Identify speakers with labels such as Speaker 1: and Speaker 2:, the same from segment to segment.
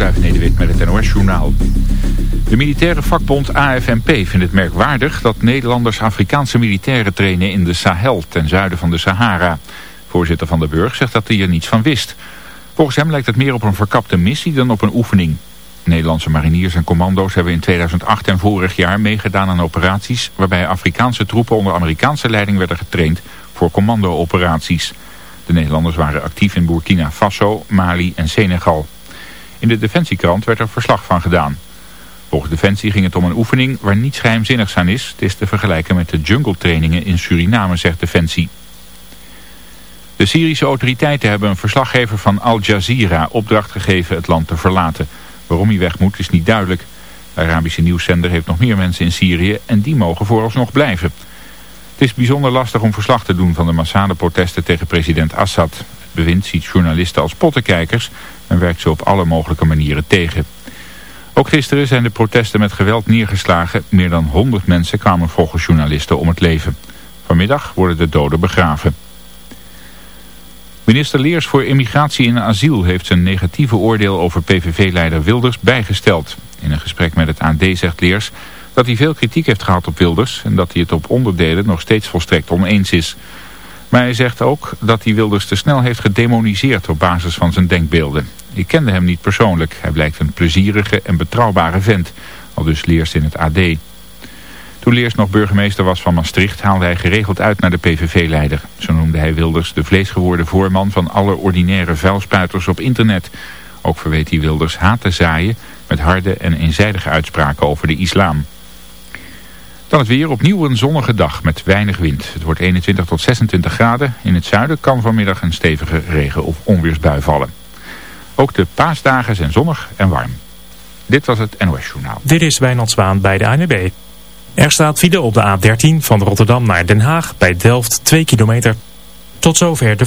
Speaker 1: Met het NOS-journaal. De militaire vakbond AFNP vindt het merkwaardig dat Nederlanders Afrikaanse militairen trainen in de Sahel ten zuiden van de Sahara. Voorzitter Van der Burg zegt dat hij er niets van wist. Volgens hem lijkt het meer op een verkapte missie dan op een oefening. Nederlandse mariniers en commando's hebben in 2008 en vorig jaar meegedaan aan operaties waarbij Afrikaanse troepen onder Amerikaanse leiding werden getraind voor commando-operaties. De Nederlanders waren actief in Burkina Faso, Mali en Senegal. In de Defensiekrant werd er verslag van gedaan. Volgens Defensie ging het om een oefening waar niets geheimzinnigs aan is. Het is te vergelijken met de jungle trainingen in Suriname, zegt Defensie. De Syrische autoriteiten hebben een verslaggever van Al Jazeera opdracht gegeven het land te verlaten. Waarom hij weg moet is niet duidelijk. De Arabische nieuwszender heeft nog meer mensen in Syrië en die mogen vooralsnog blijven. Het is bijzonder lastig om verslag te doen van de massale protesten tegen president Assad. Ziet journalisten als pottenkijkers en werkt ze op alle mogelijke manieren tegen. Ook gisteren zijn de protesten met geweld neergeslagen. Meer dan 100 mensen kwamen volgens journalisten om het leven. Vanmiddag worden de doden begraven. Minister Leers voor Immigratie en Asiel heeft zijn negatieve oordeel over PVV-leider Wilders bijgesteld. In een gesprek met het AD zegt Leers dat hij veel kritiek heeft gehad op Wilders en dat hij het op onderdelen nog steeds volstrekt oneens is. Maar hij zegt ook dat hij Wilders te snel heeft gedemoniseerd op basis van zijn denkbeelden. Ik kende hem niet persoonlijk. Hij blijkt een plezierige en betrouwbare vent, al dus Leers in het AD. Toen Leers nog burgemeester was van Maastricht haalde hij geregeld uit naar de PVV-leider. Zo noemde hij Wilders de vleesgeworden voorman van alle ordinaire vuilspuiters op internet. Ook verweet hij Wilders haat te zaaien met harde en eenzijdige uitspraken over de islam. Dan het weer opnieuw een zonnige dag met weinig wind. Het wordt 21 tot 26 graden. In het zuiden kan vanmiddag een stevige regen- of onweersbui vallen. Ook de paasdagen zijn zonnig en warm. Dit was het NOS Journaal.
Speaker 2: Dit is Wijnand Zwaan bij de ANWB. Er staat file op de A13 van Rotterdam naar Den Haag bij Delft 2 kilometer. Tot zover de...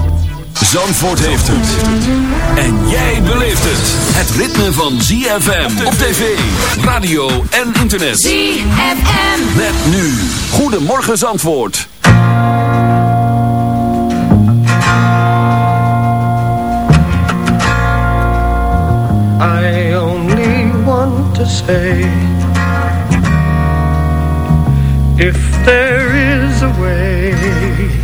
Speaker 3: Zandvoort heeft het. En jij beleeft het. Het ritme van ZFM op tv, radio en internet.
Speaker 4: ZFM.
Speaker 3: Met nu. Goedemorgen Zandvoort.
Speaker 5: I only want to say If there is a way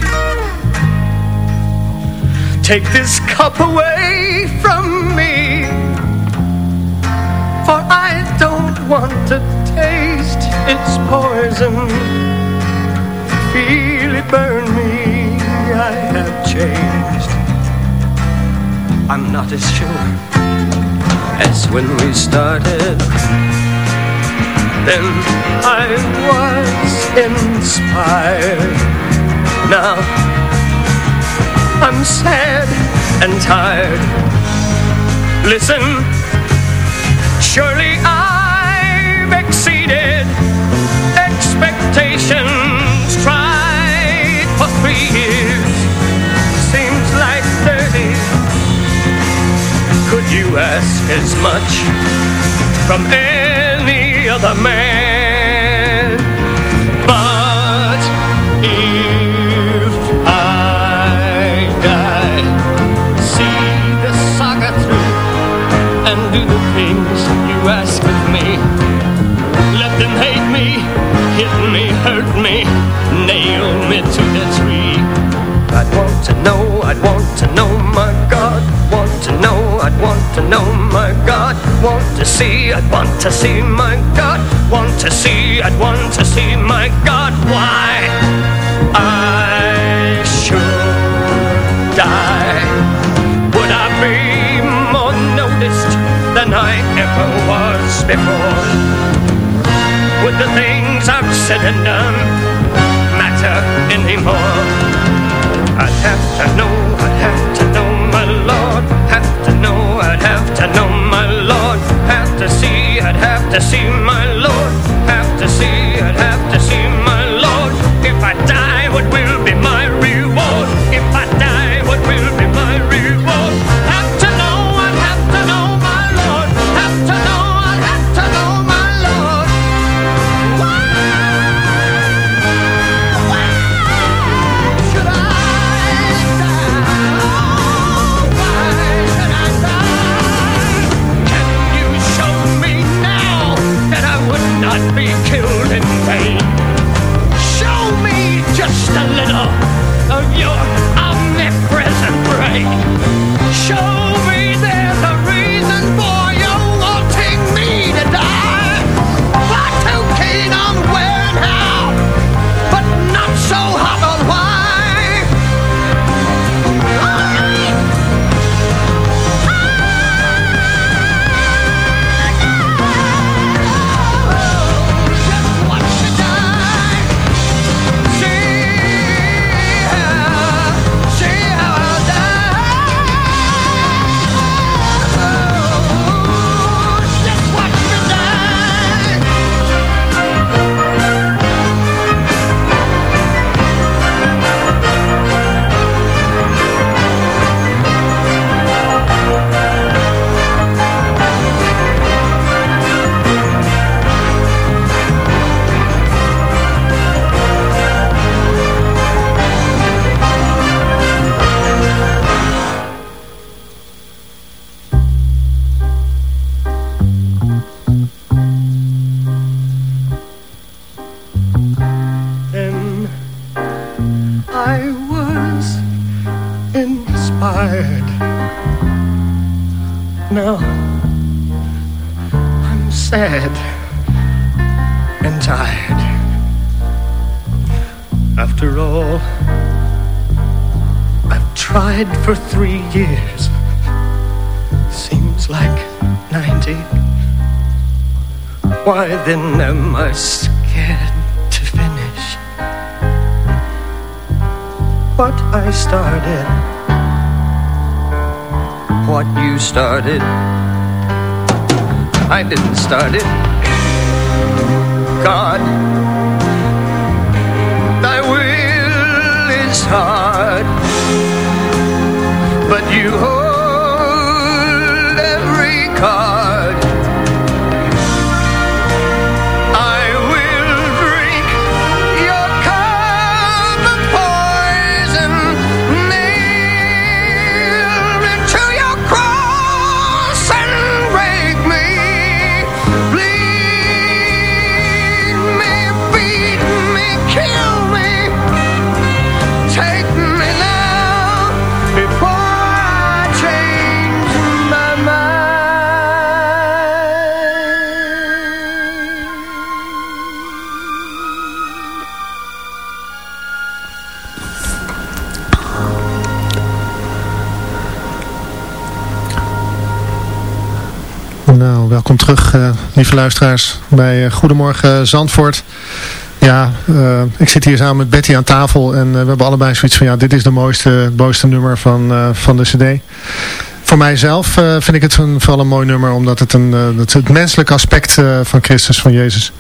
Speaker 5: Take this cup away from me For I don't want to taste its poison. Feel it burn me I have changed. I'm not as sure as when we started. Then I was inspired. Now I'm sad and tired. Listen, surely I've exceeded expectations Tried for three years. Seems like thirty. Could you ask as much from any other man? But to the tree. I'd want to know, I'd want to know, my God, want to know I'd want to know, my God. Want to see, I'd want to see, my God. Want to see, I'd want to see, my God. Why I should die. Would I be more noticed than I ever was before? Would the things I've said and done matter anymore? I'd have to know, I'd have to know, my Lord. Have to know, I'd have to know, my Lord. Have to see, I'd have to see, my Lord. Have to see, I'd have to see, my Now I'm sad and tired. After all, I've tried for three years. Seems like 90. Why then am I scared to finish what I started? What you started? I didn't start it. God, thy will is hard, but you
Speaker 4: welkom terug, eh, lieve luisteraars, bij eh, Goedemorgen Zandvoort. Ja, eh, ik zit hier samen met Betty aan tafel en we hebben allebei zoiets van, ja, dit is de mooiste, mooiste nummer van, van de cd. Voor mijzelf vind ik het vooral een mooi nummer, omdat het, een, het, het menselijke aspect van Christus, van Jezus,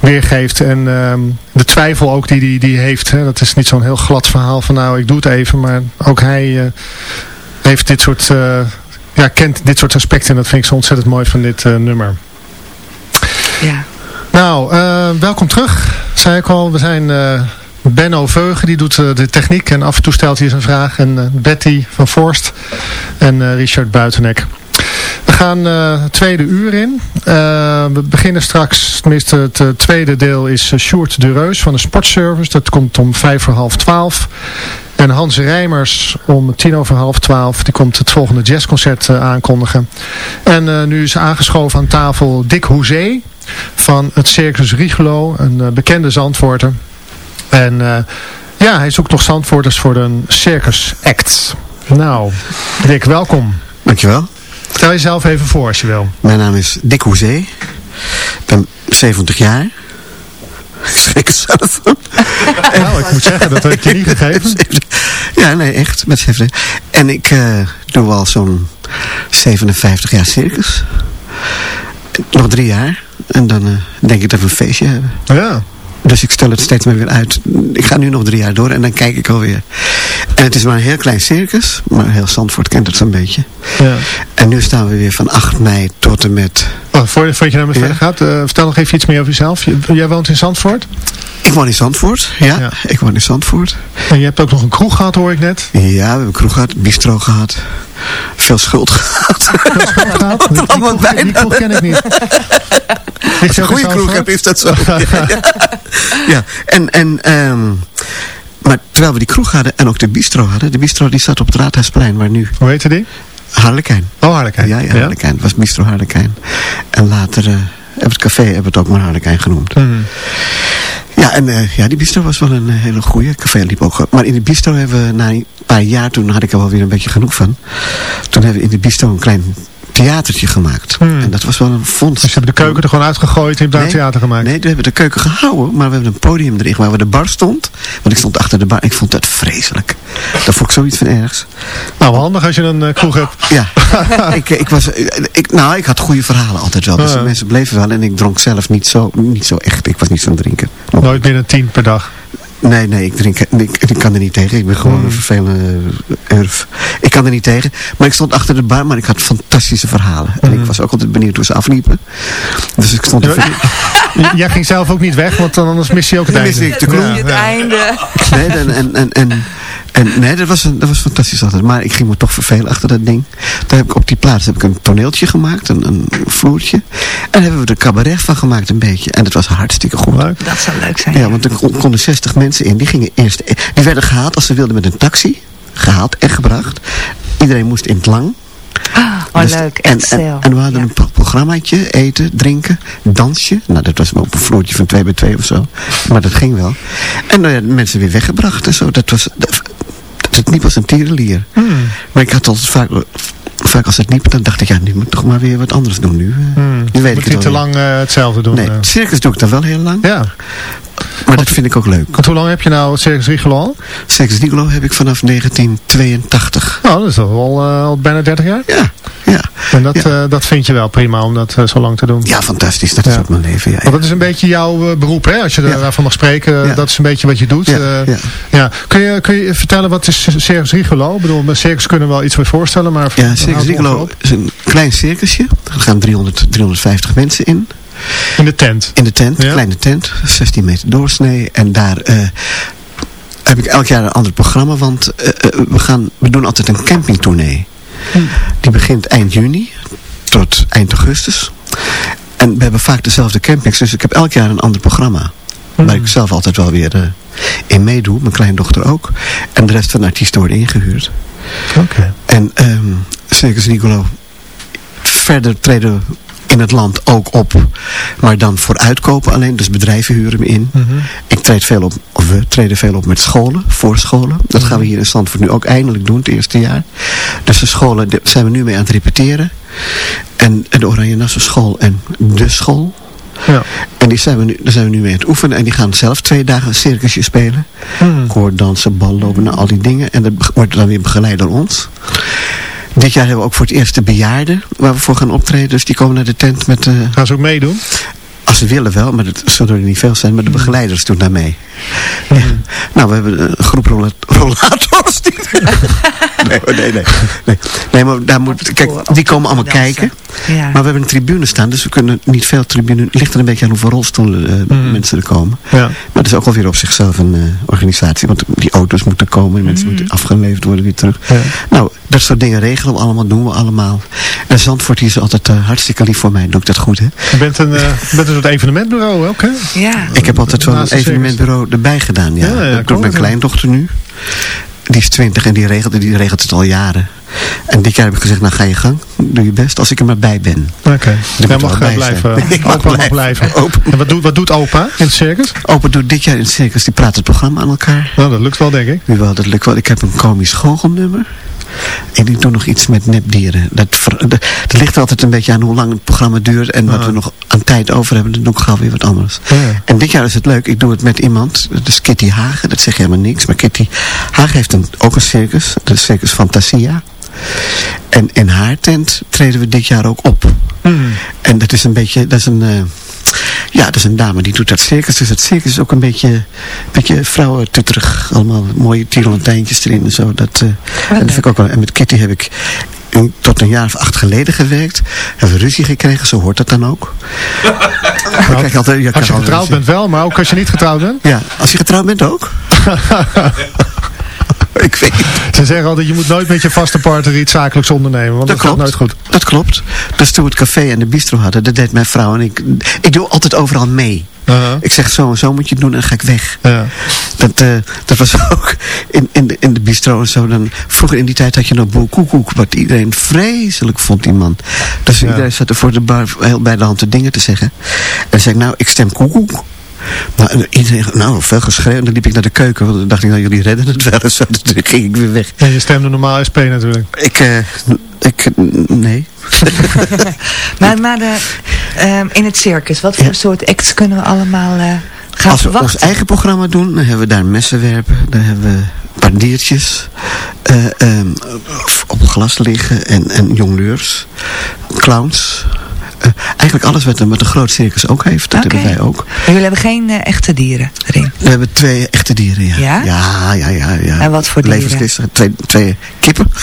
Speaker 4: weergeeft. En ehm, de twijfel ook die hij die, die heeft, hè, dat is niet zo'n heel glad verhaal van, nou, ik doe het even, maar ook hij heeft dit soort... ja, kent dit soort aspecten en dat vind ik zo ontzettend mooi van dit eh, nummer.
Speaker 6: Ja.
Speaker 4: Nou, eh, welkom terug, zei ik al. We zijn eh, Benno Veugen, die doet de techniek en af en toe stelt hij zijn vraag. En Betty van Forst en Richard Buitenek. We gaan het tweede uur in. We beginnen straks, tenminste het tweede deel is Sjoerd de Reus van de Sportservice. Dat komt om vijf voor half twaalf. En Hans Rijmers om tien over half twaalf, die komt het volgende jazzconcert uh, aankondigen. En uh, nu is aangeschoven aan tafel Dick Hoezee van het Circus Rigolo, een uh, bekende zandvoorter. En ja, hij zoekt nog zandvoorters voor een circus act. Nou, Dick, welkom.
Speaker 7: Dankjewel.
Speaker 4: Stel jezelf even voor als je wil.
Speaker 7: Mijn naam is Dick Hoezee. Ik ben 70 jaar. Ik schrik zelf van.
Speaker 4: nou, ik moet zeggen, dat heb ik je niet gegeven.
Speaker 7: Ja, nee, echt. Met 70. En ik uh, doe al zo'n 57 jaar circus. Nog drie jaar. En dan uh, denk ik dat we een feestje hebben.
Speaker 4: Ja.
Speaker 7: Dus ik stel het steeds meer weer uit. Ik ga nu nog drie jaar door en dan kijk ik alweer. En het is maar een heel klein circus. Maar heel Zandvoort kent het zo'n beetje.
Speaker 4: Ja.
Speaker 7: En nu staan we weer van 8 mei tot en met...
Speaker 4: Oh, voordat voor je naar me verder gaat, uh, vertel nog even iets meer over jezelf. Jij woont in Zandvoort?
Speaker 7: Ik woon in Zandvoort, ja. ja. Ik woon in Zandvoort.
Speaker 4: En je hebt ook nog een kroeg gehad, hoor ik net.
Speaker 7: Ja, we hebben een kroeg gehad, bistro gehad. Veel schuld gehad.
Speaker 4: Veel schuld gehad? Die, die, kroeg, die kroeg ken ik niet.
Speaker 7: Als je een goede kroeg hebt, is dat zo. ja. ja. En, en um, maar terwijl we die kroeg hadden en ook de bistro hadden. De bistro die zat op het Raadhuisplein, waar nu...
Speaker 4: Hoe heette die?
Speaker 7: Harlekijn.
Speaker 4: Oh, Harlekijn.
Speaker 7: Ja, ja, Harlekijn. Het was bistro Harlekijn. En later uh, hebben het café hebben het ook maar Harlekijn genoemd.
Speaker 4: Mm.
Speaker 7: Ja, en uh, ja, die bistro was wel een uh, hele goede. café liep ook. Maar in de bistro hebben we na een paar jaar, toen had ik er wel weer een beetje genoeg van. Toen hebben we in de bistro een klein theatertje gemaakt.
Speaker 4: Hmm.
Speaker 7: En dat was wel een fonds.
Speaker 4: Dus je hebt de keuken er gewoon uitgegooid en heb daar
Speaker 7: nee,
Speaker 4: theater gemaakt?
Speaker 7: Nee, we hebben de keuken gehouden, maar we hebben een podium erin waar we de bar stond. Want ik stond achter de bar. Ik vond dat vreselijk. Dat vond ik zoiets van ergens.
Speaker 4: Nou, handig als je een uh, kroeg hebt.
Speaker 7: Ja, ik, ik was, ik, nou, ik had goede verhalen altijd wel. Dus
Speaker 4: Ja.
Speaker 7: mensen bleven wel en ik dronk zelf niet zo, niet zo echt. Ik was niet zo'n drinken.
Speaker 4: Nooit meer dan tien per dag.
Speaker 7: Nee, nee, ik, drink, ik, ik kan er niet tegen. Ik ben gewoon een vervelende urf. Ik kan er niet tegen. Maar ik stond achter de bar, maar ik had fantastische verhalen. En ik was ook altijd benieuwd hoe ze afliepen. Dus ik stond...
Speaker 4: Ja, Jij ging zelf ook niet weg, want anders mis je ook het
Speaker 7: Dan
Speaker 4: einde.
Speaker 7: miste ik de.
Speaker 4: Ja,
Speaker 6: Het
Speaker 4: ja.
Speaker 6: einde.
Speaker 7: Nee, en, en, en, en, en nee, dat was, een, dat was fantastisch altijd. Maar ik ging me toch vervelen achter dat ding. Daar heb ik op die plaats heb ik een toneeltje gemaakt, een, een vloertje. En daar hebben we er cabaret van gemaakt een beetje. En dat was hartstikke goed.
Speaker 6: Dat zou leuk zijn.
Speaker 7: Ja, want er kon- konden 60 mensen in. Die gingen eerst, die werden gehaald als ze wilden met een taxi. Gehaald en gebracht. Iedereen moest in het lang.
Speaker 6: Ah, oh,
Speaker 7: Dus-
Speaker 6: leuk.
Speaker 7: En, en, en we hadden
Speaker 6: Ja.
Speaker 7: een pro- programmaatje, eten, drinken, dansje. Nou, dat was op een vloertje van 2 bij 2 of zo. Maar dat ging wel. En dan werden mensen weer weggebracht en zo. Dat was, dat, het liep als een tierenlier.
Speaker 4: Hmm.
Speaker 7: Maar ik had altijd vaak, vaak als het liep, dan dacht ik, ja, nu moet ik toch maar weer wat anders doen. Nu, eh,
Speaker 4: Hmm.
Speaker 7: nu weet
Speaker 4: Moet
Speaker 7: ik het
Speaker 4: niet te lang eh, hetzelfde doen.
Speaker 7: Nee,
Speaker 4: eh.
Speaker 7: het circus doe ik dan wel heel lang.
Speaker 4: Ja,
Speaker 7: Maar dat vind ik ook leuk.
Speaker 4: want hoe lang heb je nou Circus Rigolo al?
Speaker 7: Circus Nigolo heb ik vanaf 1982.
Speaker 4: Nou, dat is wel eh, al bijna 30 jaar.
Speaker 7: Ja, ja.
Speaker 4: En dat,
Speaker 7: Ja.
Speaker 4: eh, dat vind je wel prima om dat eh, zo lang te doen.
Speaker 7: Ja, fantastisch. Dat is ook mijn leven. Ja,
Speaker 4: dat is een beetje jouw beroep, hè? Als je daarvan mag spreken, dat is een beetje wat je doet.
Speaker 7: Ja.
Speaker 4: Kun, je, kun je vertellen, wat is Circus Rigolo? Ik bedoel, met circus kunnen we wel iets voor voorstellen, maar...
Speaker 7: Ja, Circus
Speaker 4: op.
Speaker 7: is een klein circusje. Er gaan 300, 350 mensen in.
Speaker 4: In de tent.
Speaker 7: In de tent,
Speaker 4: Ja.
Speaker 7: kleine tent. 16 meter doorsnee. En daar eh, heb ik elk jaar een ander programma. Want eh, eh, we, gaan, we doen altijd een campingtournee. Die begint eind juni tot eind augustus. En we hebben vaak dezelfde campings. Dus ik heb elk jaar een ander programma. Waar ik zelf altijd wel weer eh, in meedoe. Mijn kleindochter ook. En de rest van de artiesten worden ingehuurd.
Speaker 4: Oké.
Speaker 7: En ehm Circus Nicolo verder treden we in het land ook op. Maar dan voor uitkopen alleen. Dus bedrijven huren me in.
Speaker 4: Mhm.
Speaker 7: Ik treed veel op, of we treden veel op met scholen, voorscholen. Dat gaan we hier in Zandvoort nu ook eindelijk doen, het eerste jaar. Dus de scholen, daar zijn we nu mee aan het repeteren. En, en de Oranje Nassau school en de school.
Speaker 4: Ja.
Speaker 7: En die zijn we nu, daar zijn we nu mee aan het oefenen. En die gaan zelf twee dagen een circusje spelen.
Speaker 4: Mhm.
Speaker 7: Koor, dansen, ballopen, nou, al die dingen. En dat wordt dan weer begeleid door ons. Dit jaar hebben we ook voor het eerst de bejaarden waar we voor gaan optreden. Dus die komen naar de tent met... eh,
Speaker 4: Gaan ze ook meedoen?
Speaker 7: Als ze willen wel, maar dat zullen er niet veel zijn. Maar de begeleiders doen daar mee. Ja. Nou, we hebben een groep rolla- rollators. Die... nee, nee, nee, nee. Nee, maar daar moet... Kijk, die komen allemaal kijken.
Speaker 6: Ja.
Speaker 7: Maar we hebben een tribune staan, dus we kunnen niet veel tribune... Het ligt er een beetje aan hoeveel rolstoelen eh,
Speaker 4: Mhm.
Speaker 7: mensen er komen.
Speaker 4: Ja.
Speaker 7: Maar het is ook alweer op zichzelf een eh, organisatie. Want die auto's moeten komen en mensen moeten afgeleverd worden weer terug.
Speaker 4: Ja.
Speaker 7: Nou, dat soort dingen regelen we allemaal, doen we allemaal. En Zandvoort die is altijd eh, hartstikke lief voor mij. Doe ik dat goed, hè?
Speaker 4: Je bent een, eh, je bent een soort evenementbureau ook, hè?
Speaker 6: ja.
Speaker 7: Ik heb altijd
Speaker 4: circus.
Speaker 7: evenementbureau erbij gedaan. Ja.
Speaker 4: Ja, ja, ik
Speaker 7: mijn
Speaker 4: het,
Speaker 7: kleindochter nu. die is 20 en die regelt, die regelt het al jaren. En dit jaar heb ik gezegd, nou ga je gang, doe je best, als ik er maar bij ben.
Speaker 4: Oké,
Speaker 7: moet
Speaker 4: jij mag blijven.
Speaker 7: Ik mag
Speaker 4: Opa mag
Speaker 7: blijven.
Speaker 4: blijven. En wat doet, wat doet opa in het circus?
Speaker 7: Opa doet dit jaar in het circus, die praat het programma aan elkaar.
Speaker 4: Nou, dat lukt wel, denk ik.
Speaker 7: Jawel, dat lukt wel. Ik heb een komisch goochelnummer. En ik doe nog iets met nepdieren. Dat, dat, dat ligt altijd een beetje aan hoe lang het programma duurt. En wat
Speaker 4: Ah.
Speaker 7: we nog aan tijd over hebben. Dan doe ik gauw weer wat anders.
Speaker 4: Ja.
Speaker 7: En dit jaar is het leuk. Ik doe het met iemand. Dat is Kitty Hagen. Dat zegt helemaal niks. Maar Kitty Hagen heeft een, ook een circus. De Circus Fantasia. En in haar tent treden we dit jaar ook op.
Speaker 4: Hmm.
Speaker 7: En dat is een beetje, dat is een, eh, ja, dat is een dame die doet dat circus. Dus het circus is ook een beetje, beetje vrouwentutterig. Allemaal mooie tierlantijntjes erin en zo. Dat, eh, en, dat vind ik ook wel, en met Kitty heb ik in- tot een jaar of acht geleden gewerkt. Hebben we ruzie gekregen, zo hoort dat dan ook. Krijg altijd,
Speaker 4: Als je getrouwd
Speaker 7: ruzie.
Speaker 4: bent wel, maar ook als je niet getrouwd bent.
Speaker 7: Ja, als je getrouwd bent ook. ik weet
Speaker 4: Ze zeggen altijd, je moet nooit met je vaste partner iets zakelijks ondernemen. Want dat,
Speaker 7: Dat
Speaker 4: gaat nooit goed.
Speaker 7: Dat klopt. Dus toen we het café en de bistro hadden, dat deed mijn vrouw en ik. Ik doe altijd overal mee.
Speaker 4: Uh-huh.
Speaker 7: Ik zeg zo en zo moet je het doen en dan ga ik weg.
Speaker 4: Ja.
Speaker 7: Dat, eh, dat was ook in, in, de, in de bistro en zo. Dan, vroeger in die tijd had je nog Boel Koekoek, wat iedereen vreselijk vond, die man. Dus iedereen zat er voor de bar heel bij de hand de dingen te zeggen. En dan zei ik, nou, ik stem Koekoek. Maar en iedereen, nou, veel geschreven. En dan liep ik naar de keuken, want dan dacht ik, nou, jullie redden het wel. En zo, dus toen ging ik weer weg.
Speaker 4: En je stemde normaal SP natuurlijk.
Speaker 7: Ik, eh, ik, nee.
Speaker 6: Maar, maar de, ehm, in het circus, wat voor
Speaker 7: Ja.
Speaker 6: soort acts kunnen we allemaal eh, gaan
Speaker 7: Als we
Speaker 6: verwachten?
Speaker 7: ons eigen programma doen, dan hebben we daar messen werpen. Dan hebben we een paar diertjes. eh, ehm, op glas liggen en, en jongleurs. Clowns. Eh, eigenlijk alles wat een, wat een groot circus ook heeft. Dat hebben wij ook.
Speaker 6: Maar jullie hebben geen eh, echte dieren erin.
Speaker 7: We hebben twee echte dieren, ja.
Speaker 6: Ja?
Speaker 7: Ja, ja, ja. ja.
Speaker 6: En wat voor dieren?
Speaker 7: Twee, twee kippen.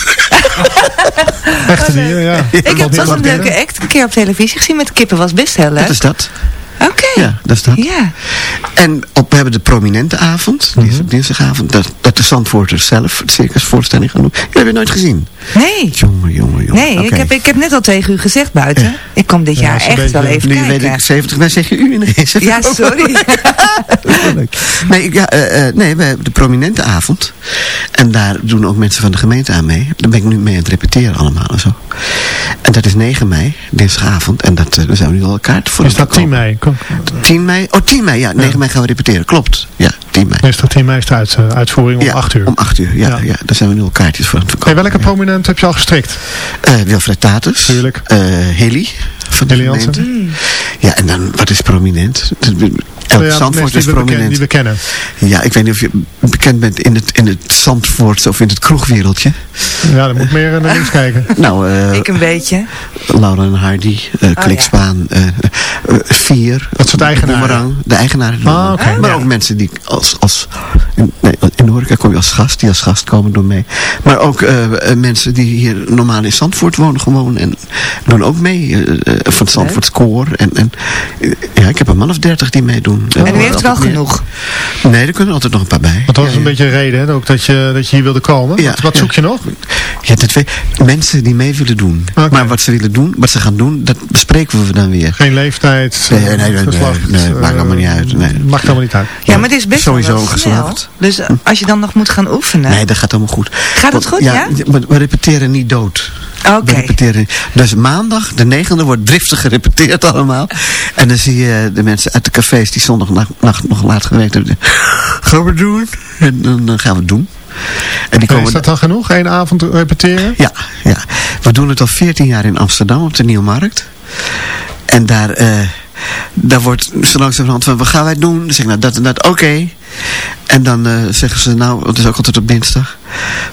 Speaker 4: Echte dieren, ja.
Speaker 6: Ik heb
Speaker 4: Wat
Speaker 6: was
Speaker 4: niet
Speaker 6: een leuke act een keer op televisie gezien met kippen. Was best heel leuk.
Speaker 7: Dat is dat.
Speaker 6: Oké.
Speaker 7: Ja, dat is dat.
Speaker 6: Ja.
Speaker 7: En op, we hebben de prominente avond. Die
Speaker 6: Mhm.
Speaker 7: is op dinsdagavond. Dat, dat de Zandvoorters zelf het circusvoorstelling gaan doen. Jullie hebben het nooit gezien.
Speaker 6: Nee.
Speaker 7: Jongen, jongen, jongen.
Speaker 6: Nee, ik, heb, ik heb net al tegen u gezegd buiten.
Speaker 7: Ja.
Speaker 6: Ik kom dit
Speaker 4: Ja,
Speaker 6: jaar echt wel even
Speaker 7: Nu
Speaker 6: kijken.
Speaker 7: weet ik 70, wij zeggen u ineens.
Speaker 6: Ja, sorry.
Speaker 7: Dat is wel leuk. Nee, ik- ja, eh, eh, nee, we hebben de prominente avond. En daar doen ook mensen van de gemeente aan mee. Daar ben ik nu mee aan het repeteren allemaal en zo. En dat is 9 mei, dinsdagavond. En dat, eh, daar zijn we nu al kaart voor
Speaker 4: Is dat
Speaker 7: het
Speaker 4: 10
Speaker 7: verkopen.
Speaker 4: mei? Kom.
Speaker 7: 10 mei? Oh, 10 mei, ja. 9 mei gaan we repeteren. Klopt. Ja, 10 mei.
Speaker 4: Dat 10 mei is de uit- eh, uitvoering om
Speaker 7: ja,
Speaker 4: 8 uur?
Speaker 7: Om 8 uur, ja,
Speaker 4: Ja.
Speaker 7: ja. Daar zijn we nu al kaartjes voor aan het
Speaker 4: Hey,
Speaker 7: verkopen.
Speaker 4: welke
Speaker 7: ja.
Speaker 4: prominent heb je al gestrikt?
Speaker 7: Eh, Wilfred Tatus.
Speaker 4: Tuurlijk.
Speaker 7: Eh, Hilly. Van de
Speaker 4: Hilly.
Speaker 7: Ja, en dan, wat is prominent? Elk
Speaker 4: Ja,
Speaker 7: Zandvoort is
Speaker 4: die beken-
Speaker 7: prominent.
Speaker 4: die we kennen.
Speaker 7: Ja, ik weet niet of je bekend bent in het, in het Zandvoort of in het kroegwereldje.
Speaker 4: Ja, dan moet ik meer naar links kijken.
Speaker 7: Nou, eh
Speaker 6: Ik een beetje.
Speaker 7: Laura en Hardy, eh Klikspaan, eh, Vier.
Speaker 4: Dat soort eigenaren.
Speaker 7: Boomerang, de eigenaren.
Speaker 4: Ah.
Speaker 7: Maar
Speaker 4: Ja.
Speaker 7: ook mensen die als, als in, nee, in de horeca kom je als gast, die als gast komen doen mee. Maar ook mensen die hier normaal in Zandvoort wonen gewoon en doen ook mee. van het Zandvoorts koor. En, en, ja, ik heb een man of dertig die meedoen.
Speaker 6: En u heeft wel genoeg.
Speaker 7: Nee, er kunnen altijd nog een paar bij.
Speaker 4: Want dat was
Speaker 7: Ja,
Speaker 4: een
Speaker 7: ja.
Speaker 4: beetje een reden, hè, ook dat je, dat je hier wilde komen.
Speaker 7: Ja,
Speaker 4: wat wat
Speaker 7: ja.
Speaker 4: zoek je nog?
Speaker 7: Ja, dat weet, mensen die mee willen doen. Maar wat ze willen doen, wat ze gaan doen, dat bespreken we dan weer.
Speaker 4: Geen leeftijd,
Speaker 7: Nee,
Speaker 4: eh,
Speaker 7: nee, nee,
Speaker 4: geslacht,
Speaker 7: nee, maakt
Speaker 4: eh,
Speaker 7: allemaal niet uit, nee.
Speaker 4: Maakt allemaal niet uit.
Speaker 6: Ja, maar het is best
Speaker 7: Sowieso geslacht.
Speaker 6: Dus eh, als je dan nog moet gaan oefenen.
Speaker 7: Nee, dat gaat allemaal goed.
Speaker 6: Gaat het goed, ja?
Speaker 7: Maar we repeteren niet dood. We repeteren. Dus maandag, de negende, wordt driftig gerepeteerd allemaal. En dan zie je de mensen uit de cafés die zondag nacht nog laat gewerkt hebben. Gaan we doen? En dan, gaan we het doen. En die komen
Speaker 4: is dat dan genoeg? Eén avond repeteren?
Speaker 7: Ja, ja. We doen het al 14 jaar in Amsterdam op de Nieuwmarkt. En daar, eh, daar wordt zo langzamerhand van, wat gaan wij doen? Dan zeg ik, nou, dat en dat, oké. En dan eh, zeggen ze, nou, het is ook altijd op dinsdag.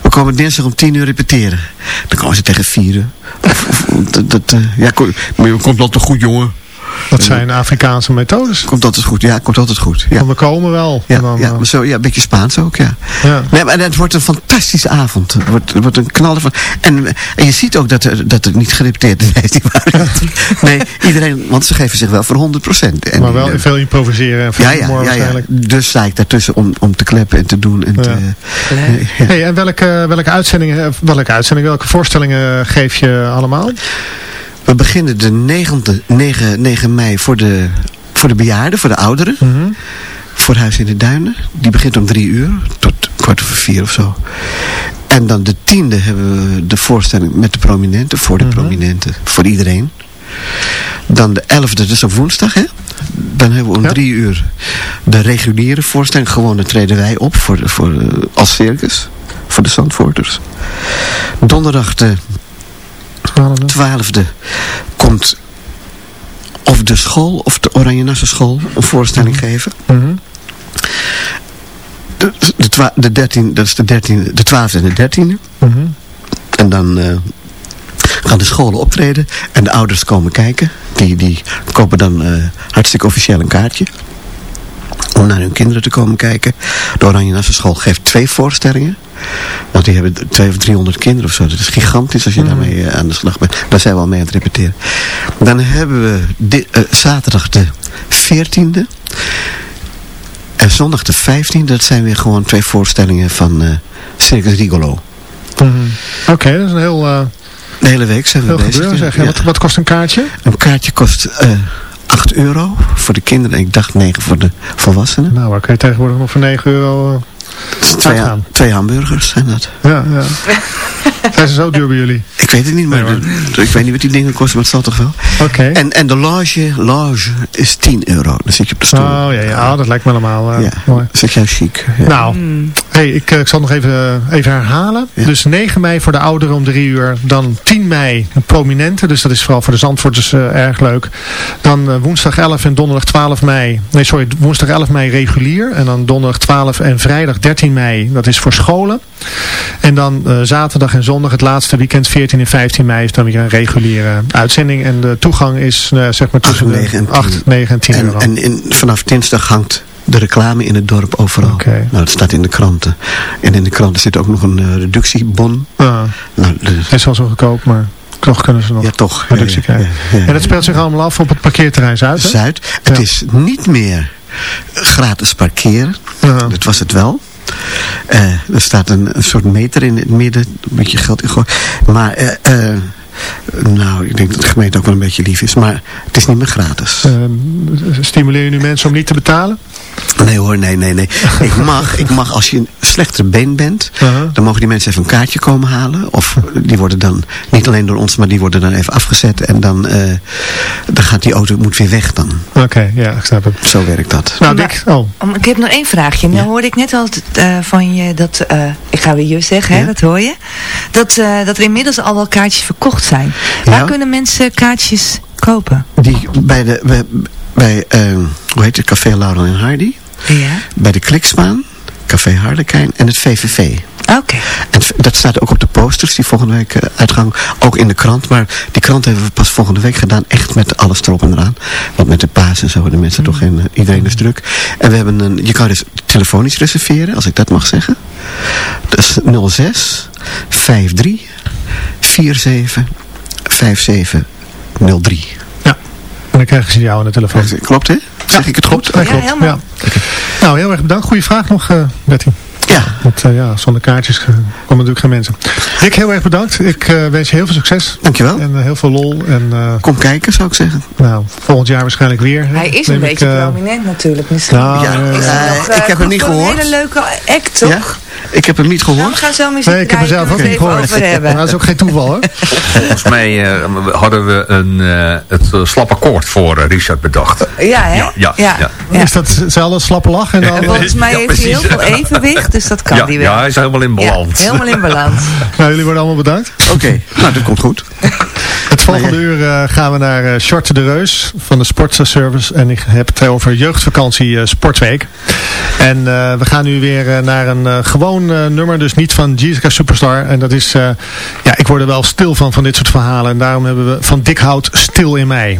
Speaker 7: We komen dinsdag om 10 uur repeteren. Dan komen ze tegen 4 uur. Of, of, dat, eh, ja, maar je komt altijd goed, jongen.
Speaker 4: Dat zijn Afrikaanse methodes.
Speaker 7: Komt altijd goed, ja, komt altijd goed. Ja.
Speaker 4: We komen wel.
Speaker 7: Ja,
Speaker 4: dan,
Speaker 7: ja,
Speaker 4: eh,
Speaker 7: maar zo, ja, een beetje Spaans ook, ja.
Speaker 4: ja.
Speaker 7: Nee, maar het wordt een fantastische avond. Het wordt, het wordt een knaller van. En, en je ziet ook dat er, dat er niet gerepeteerd is. Nee, die waren nee, iedereen, want ze geven zich wel voor 100 procent.
Speaker 4: Maar wel veel improviseren en veel
Speaker 7: ja, ja,
Speaker 4: humor
Speaker 7: ja,
Speaker 4: waarschijnlijk.
Speaker 7: Dus sta ik daartussen om, om te kleppen en te doen. En te, ja.
Speaker 4: Hey, en welke, welke uitzendingen, eh, welke uitzendingen, welke voorstellingen geef je allemaal?
Speaker 7: We beginnen de 9, 9, 9 mei voor de, voor de bejaarden, voor de ouderen.
Speaker 4: Mhm.
Speaker 7: Voor Huis in de Duinen. Die begint om drie uur tot kwart over vier of zo. En dan de tiende hebben we de voorstelling met de prominenten, voor de prominenten, voor iedereen. Dan de elfde, dat is op woensdag, hè? Dan hebben we om drie uur de reguliere voorstelling. Gewoon, dan treden wij op voor, voor, eh, als circus. Voor de Zandvoorters. Donderdag de twaalfde komt of de school of de Oranje Nassau school een voorstelling geven. De, de, twa- de, 13, dat is de, 13, de 12e en de dertiende. En dan eh, gaan de scholen optreden en de ouders komen kijken. Die, die kopen dan eh, hartstikke officieel een kaartje. Om naar hun kinderen te komen kijken. De Oranje Nassau school geeft twee voorstellingen. Want die hebben twee of 300 kinderen of zo. Dat is gigantisch als je daarmee eh, aan de slag bent. Daar zijn we al mee aan het repeteren. Dan hebben we eh, zaterdag de 14e. En zondag de 15e. Dat zijn weer gewoon twee voorstellingen van eh, Circus Rigolo.
Speaker 4: Oké, dat is een heel,
Speaker 7: De hele week zijn we bezig.
Speaker 4: gebeuren. Zeg.
Speaker 7: Ja.
Speaker 4: Wat, wat kost een kaartje?
Speaker 7: Een kaartje kost 8 euro voor de kinderen. En ik dacht 9 voor de volwassenen.
Speaker 4: Nou, waar kan je tegenwoordig nog voor 9 euro... eh,
Speaker 7: twee, twee hamburgers zijn dat.
Speaker 4: Ja, ja. Zijn ze zo duur bij jullie?
Speaker 7: Ik weet het niet, maar de- ik weet niet wat die dingen kosten, maar het zal toch wel.
Speaker 4: Oké.
Speaker 7: En, en de loge, loge is 10 euro. Dan zit je op de stoel.
Speaker 4: Oh ja, ja oh, dat lijkt me allemaal eh,
Speaker 7: ja,
Speaker 4: mooi.
Speaker 7: dat is juist chic. Ja.
Speaker 4: Nou, hey, ik, eh, ik zal het nog even, even herhalen. Dus 9 mei voor de ouderen om 3 uur. Dan 10 mei prominente. Dus dat is vooral voor de Zandvoorters eh, erg leuk. Dan eh, woensdag 11 en donderdag 12 mei. Nee, sorry. Woensdag 11 mei regulier. En dan donderdag 12 en vrijdag 13 mei. Dat is voor scholen. En dan eh, zaterdag en zondag het laatste weekend 14 en 15 mei is dan weer een reguliere uitzending. En de toegang is eh, zeg maar tussen
Speaker 7: 8, 9 en
Speaker 4: de
Speaker 7: 10.
Speaker 4: 8, 9 en 10
Speaker 7: En,
Speaker 4: euro.
Speaker 7: en in, vanaf dinsdag hangt de reclame in het dorp overal.
Speaker 4: Oké.
Speaker 7: Nou, dat staat in de kranten. En in de kranten zit ook nog een eh, reductiebon.
Speaker 4: Ah,
Speaker 7: Nou, de-
Speaker 4: het is wel zo goedkoop, maar toch kunnen ze nog
Speaker 7: ja, toch.
Speaker 4: reductie
Speaker 7: Ja,
Speaker 4: krijgen.
Speaker 7: ja.
Speaker 4: En dat speelt zich allemaal af op het parkeerterrein Zuid, hè?
Speaker 7: Zuid. Het is niet meer gratis parkeren.
Speaker 4: Ja.
Speaker 7: Dat was het wel. Eh, er staat een, soort meter in het midden. Een beetje geld ingooien. Maar, eh, eh, nou, ik denk dat de gemeente ook wel een beetje lief is. Maar het is niet meer gratis.
Speaker 4: Eh, stimuleer je nu mensen om niet te betalen?
Speaker 7: Nee hoor, nee, nee, nee. Ik mag, ik mag als je een slechter been bent,
Speaker 4: Uh-huh.
Speaker 7: dan mogen die mensen even een kaartje komen halen. Of die worden dan, niet alleen door ons, maar die worden dan even afgezet. En dan, eh, dan gaat die auto, moet weer weg dan.
Speaker 4: Oké, ja, ik snap het.
Speaker 7: Zo werkt dat.
Speaker 4: Nou, Dick, oh,
Speaker 6: Ik heb nog één vraagje. Nou hoorde ik net al eh, van je dat, eh, ik ga weer je zeggen, hè,
Speaker 7: Ja.
Speaker 6: dat hoor je. Dat, eh, dat er inmiddels al wel kaartjes verkocht zijn. Waar
Speaker 7: Ja.
Speaker 6: kunnen mensen kaartjes kopen?
Speaker 7: Die bij de, bij, bij eh, hoe heet het, Café Laurel en Hardy.
Speaker 6: Ja.
Speaker 7: Bij de Klikspaan, Café Harlekijn en het VVV.
Speaker 6: Oké.
Speaker 7: En dat staat ook op de posters die volgende week eh, uitgaan. Ook in de krant. Maar die krant hebben we pas volgende week gedaan. Echt met alles erop en eraan. Want met de paas en zo hebben de mensen toch geen... eh, iedereen is druk. En we hebben een... Je kan dus telefonisch reserveren. Als ik dat mag zeggen. Dat is 06 53 47 57 03.
Speaker 4: ja. En dan krijgen ze jou aan de telefoon.
Speaker 7: Klopt hè? Zeg ik het goed?
Speaker 4: Ja,
Speaker 6: Ja,
Speaker 4: klopt.
Speaker 6: helemaal.
Speaker 4: Ja. Nou, heel erg bedankt. Goeie vraag nog, eh, Betty.
Speaker 7: Ja.
Speaker 4: Want eh, ja, zonder kaartjes komen natuurlijk geen mensen. Dick, heel erg bedankt. Ik eh, wens je heel veel succes.
Speaker 7: Dankjewel.
Speaker 4: En eh, heel veel lol. En eh,
Speaker 7: Kom kijken zou ik zeggen.
Speaker 4: nou, volgend jaar waarschijnlijk weer.
Speaker 6: Hij is een
Speaker 4: ik,
Speaker 6: beetje
Speaker 4: eh,
Speaker 6: prominent natuurlijk misschien.
Speaker 4: nou,
Speaker 7: Ja,
Speaker 6: nog,
Speaker 7: ik heb hem niet gehoord.
Speaker 6: Een hele leuke act, toch?
Speaker 7: Ja? Ik heb hem niet
Speaker 6: Nou,
Speaker 7: gehoord.
Speaker 6: we gaan zo muziek
Speaker 4: nee, ik heb
Speaker 6: draaien,
Speaker 4: zelf ook niet gehoord.
Speaker 6: over hebben.
Speaker 4: Nou, dat is ook geen toeval hoor.
Speaker 8: Volgens mij eh, hadden we een, eh, het uh, slap akkoord voor Richard bedacht.
Speaker 6: Ja, hè?
Speaker 8: Ja, ja, ja.
Speaker 4: Is dat hetzelfde slappe lach? En dan,
Speaker 6: Volgens mij
Speaker 8: Ja,
Speaker 6: heeft hij heel veel evenwicht, dus dat kan
Speaker 8: Ja,
Speaker 6: die wel.
Speaker 8: ja, hij is helemaal in balans.
Speaker 6: Ja, helemaal in balans.
Speaker 4: nou, jullie worden allemaal bedankt.
Speaker 7: Oké, nou dat komt goed.
Speaker 4: Het volgende uur eh, gaan we naar eh Short de Reus van de Sportservice. En ik heb het over jeugdvakantie eh, Sportweek. En eh, we gaan nu weer naar een eh, gewoon eh, nummer. Dus niet van Jessica Superstar. En dat is, eh, ja, ik word er wel stil van, van dit soort verhalen. En daarom hebben we van Dick Hout
Speaker 9: Stil in mij.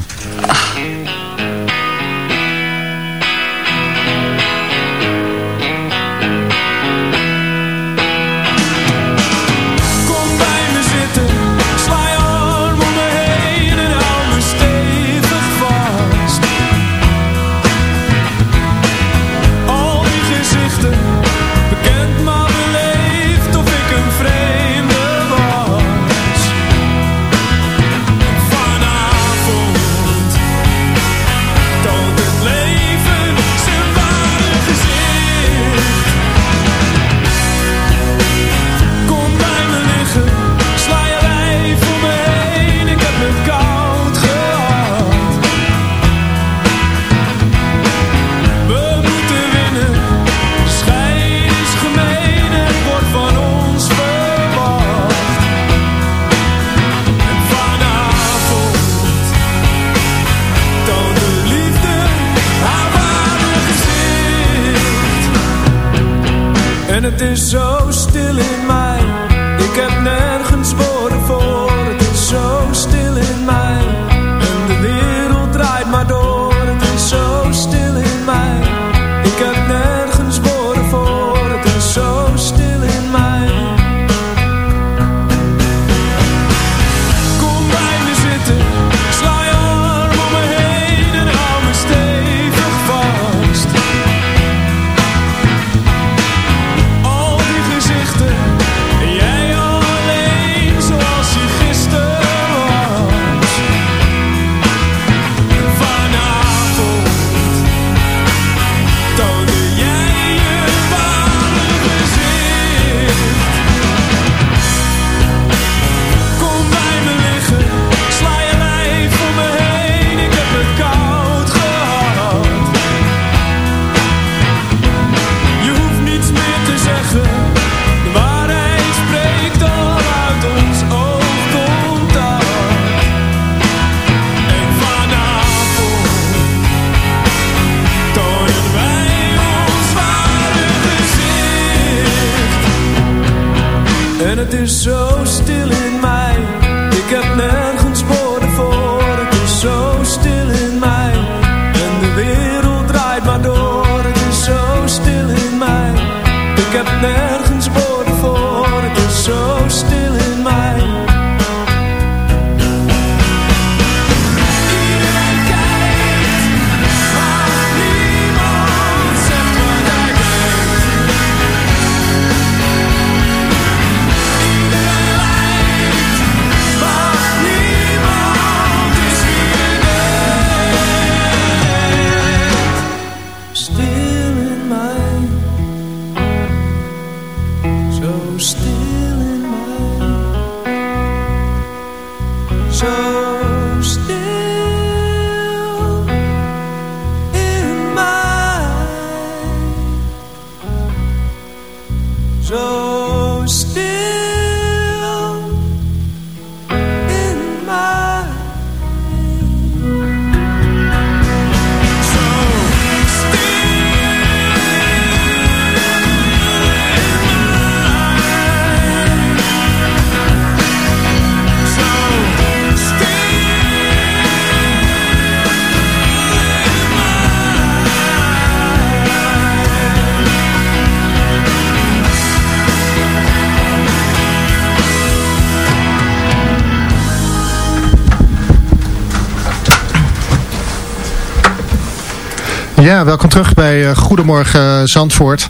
Speaker 4: Ja, welkom terug bij eh, Goedemorgen eh, Zandvoort.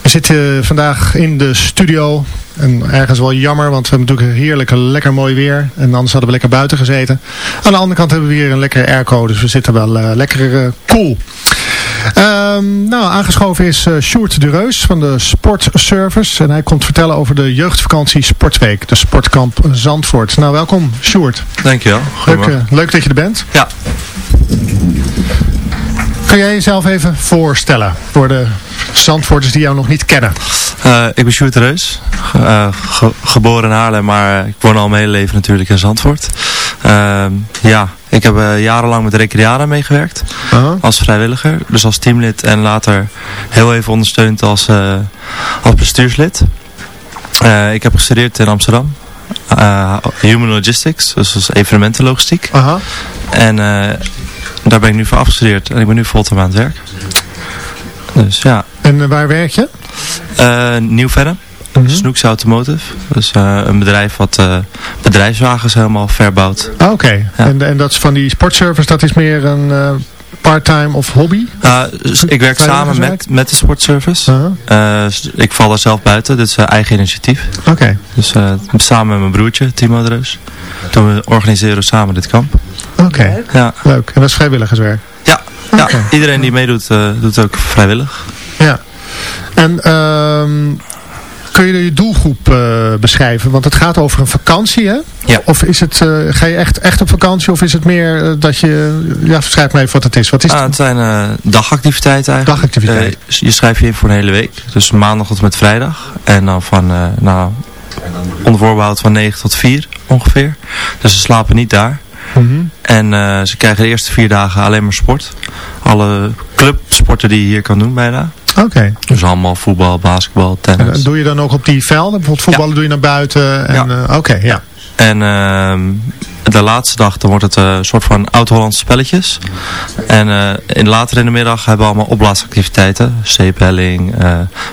Speaker 4: We zitten vandaag in de studio. En ergens wel jammer, want we hebben natuurlijk heerlijk lekker mooi weer. En anders hadden we lekker buiten gezeten. Aan de andere kant hebben we weer een lekker airco, dus we zitten wel eh, lekker eh, cool. Ehm, nou, aangeschoven is uh, Sjoerd de Reus van de Sportservice. En hij komt vertellen over de jeugdvakantie Sportweek, de Sportkamp Zandvoort. Nou, welkom Sjoerd.
Speaker 10: Dankjewel.
Speaker 4: Leuk, leuk dat je er bent.
Speaker 10: Ja.
Speaker 4: Kun jij jezelf even voorstellen voor de Zandvoorters die jou nog niet kennen?
Speaker 10: Eh, ik ben Sjoerd Reus. Eh, ge- geboren in Haarlem, maar eh, ik woon al mijn hele leven natuurlijk in Zandvoort. Ehm, ja, ik heb jarenlang met Recreana meegewerkt. Als vrijwilliger. Dus als teamlid en later heel even ondersteund als, als bestuurslid. Ik heb gestudeerd in Amsterdam. Eh, Human Logistics, dus als evenementenlogistiek. En eh, daar ben ik nu voor afgestudeerd en ik ben nu fulltime aan het werk. Dus ja.
Speaker 4: En eh, waar werk je?
Speaker 10: Eh Nieuw Venom. Snoeks Automotive. Dus eh, een bedrijf wat bedrijfswagens helemaal verbouwt.
Speaker 4: Ah, Oké, en, en dat is van die sportservice, dat is meer een part-time of hobby?
Speaker 10: Uh, dus ik werk samen met, met de sportservice. Uh, ik val daar zelf buiten. Dit is uh, eigen initiatief.
Speaker 4: Oké.
Speaker 10: Dus uh, samen met mijn broertje, Timo Dreus. Toen we organiseren samen dit kamp.
Speaker 4: Oké,
Speaker 10: ja.
Speaker 4: leuk. En dat is vrijwilligerswerk?
Speaker 10: Ja, ja. iedereen die meedoet, uh, doet ook vrijwillig.
Speaker 4: Ja. En um, kun je je doelgroep uh, beschrijven? Want het gaat over een vakantie, hè?
Speaker 10: Ja.
Speaker 4: Of is het, uh, ga je echt, echt op vakantie? Of is het meer uh, dat je... Ja, schrijf me even wat het is. Wat is
Speaker 10: ah, het? het zijn uh, dagactiviteiten eigenlijk.
Speaker 4: Dagactiviteiten.
Speaker 10: je schrijft je in voor een hele week. Dus maandag tot en met vrijdag. En dan van, nou, onder voorbehoud van 9 tot 4 ongeveer. Dus ze slapen niet daar. Mm -hmm. En ze krijgen de eerste vier dagen alleen maar sport. Alle clubsporten die je hier kan doen bijna.
Speaker 4: Oké.
Speaker 10: Dus allemaal voetbal, basketbal,
Speaker 4: En,
Speaker 10: tennis.
Speaker 4: eh, doe je dan ook op die velden? Bijvoorbeeld voetballen doe je naar buiten? En, eh, Oké, ja.
Speaker 10: En ehm, de laatste dag dan wordt het eh, een soort van oud-Hollandse spelletjes. En in, later in de middag hebben we allemaal opblaasactiviteiten. Zeephelling,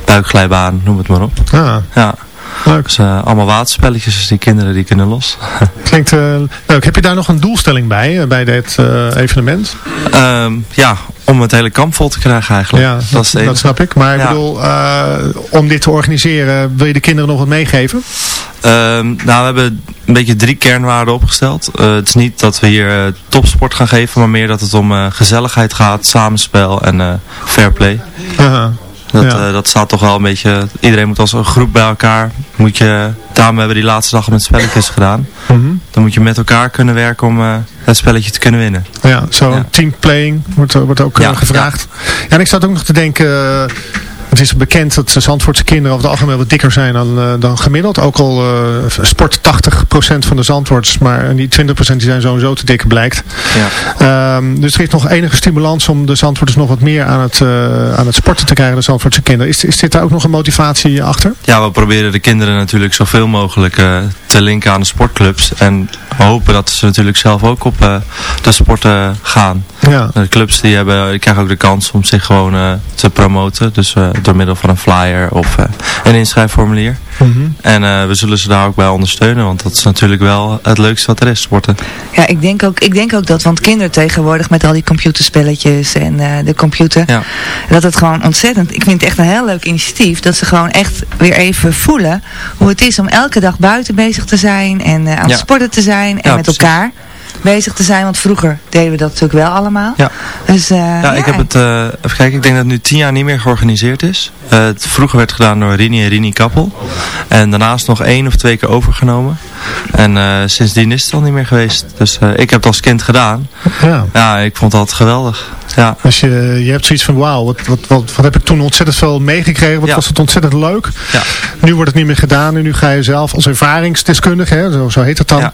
Speaker 10: buikglijbaan, noem het maar op.
Speaker 4: Ah,
Speaker 10: Ja.
Speaker 4: Leuk.
Speaker 10: Dus eh, allemaal waterspelletjes, dus die kinderen die kunnen los.
Speaker 4: Klinkt eh, leuk. Heb je daar nog een doelstelling bij, eh, bij dit evenement?
Speaker 10: Ehm, ja, om het hele kamp vol te krijgen eigenlijk.
Speaker 4: Ja,
Speaker 10: dat, enige.
Speaker 4: snap ik. Maar ik bedoel, om dit te organiseren, wil je de kinderen nog wat meegeven?
Speaker 10: Ehm, nou, we hebben een beetje drie kernwaarden opgesteld. Het is niet dat we hier topsport gaan geven, maar meer dat het om gezelligheid gaat, samenspel en fair play. Dat,
Speaker 4: Ja.
Speaker 10: eh, dat staat toch wel een beetje, iedereen moet als een groep bij elkaar. Moet je, daarom hebben we die laatste dag met spelletjes gedaan.
Speaker 4: Mhm.
Speaker 10: Dan moet je met elkaar kunnen werken om eh, het spelletje te kunnen winnen.
Speaker 4: Ja, zo
Speaker 10: Ja.
Speaker 4: teamplaying wordt, wordt ook eh,
Speaker 10: Ja,
Speaker 4: gevraagd. Ja. en ik zat ook nog te denken... het is bekend dat de Zandvoortse kinderen over het algemeen wat dikker zijn dan, eh, dan gemiddeld. Ook al eh, sport 80% van de Zandvoorts, maar die 20% die zijn sowieso te dik blijkt.
Speaker 10: Ja.
Speaker 4: Ehm, dus er is nog enige stimulans om de Zandvoorters nog wat meer aan het, eh, aan het sporten te krijgen, de Zandvoortse kinderen. Is, is dit daar ook nog een motivatie achter?
Speaker 10: Ja, we proberen de kinderen natuurlijk zoveel mogelijk te linken aan de sportclubs. En hopen dat ze natuurlijk zelf ook op de sporten gaan.
Speaker 4: Ja.
Speaker 10: De clubs die, hebben, die krijgen ook de kans om zich gewoon te promoten. Dus door middel van een flyer of eh, een inschrijfformulier.
Speaker 4: Mhm.
Speaker 10: En eh, we zullen ze daar ook bij ondersteunen. Want dat is natuurlijk wel het leukste wat er is, sporten.
Speaker 6: Ja, ik denk, ook, ik denk ook dat, want kinderen tegenwoordig met al die computerspelletjes en eh, de computer,
Speaker 10: Ja.
Speaker 6: dat het gewoon ontzettend, ik vind het echt een heel leuk initiatief, dat ze gewoon echt weer even voelen hoe het is om elke dag buiten bezig te zijn en eh, aan
Speaker 10: Ja.
Speaker 6: het sporten te zijn en
Speaker 10: Ja,
Speaker 6: met
Speaker 10: precies.
Speaker 6: elkaar bezig te zijn, want vroeger deden we dat natuurlijk wel allemaal.
Speaker 10: Ja.
Speaker 6: Dus, eh,
Speaker 10: Ja, ik heb het, eh, even kijken, ik denk dat het nu tien jaar niet meer georganiseerd is. Eh, het vroeger werd gedaan door Rini en Rini Kappel. En daarnaast nog één of twee keer overgenomen. En eh, sindsdien is het al niet meer geweest. Dus eh, ik heb het als kind gedaan.
Speaker 4: Ja.
Speaker 10: Ja, ik vond altijd geweldig. Ja.
Speaker 4: Als je, je hebt zoiets van, wauw, wat, wat, wat, wat heb ik toen ontzettend veel meegekregen. Wat
Speaker 10: Ja.
Speaker 4: was het ontzettend leuk.
Speaker 10: Ja.
Speaker 4: Nu wordt het niet meer gedaan. En nu ga je zelf als ervaringsdeskundige, hè, zo, zo heet het dan,
Speaker 10: Ja.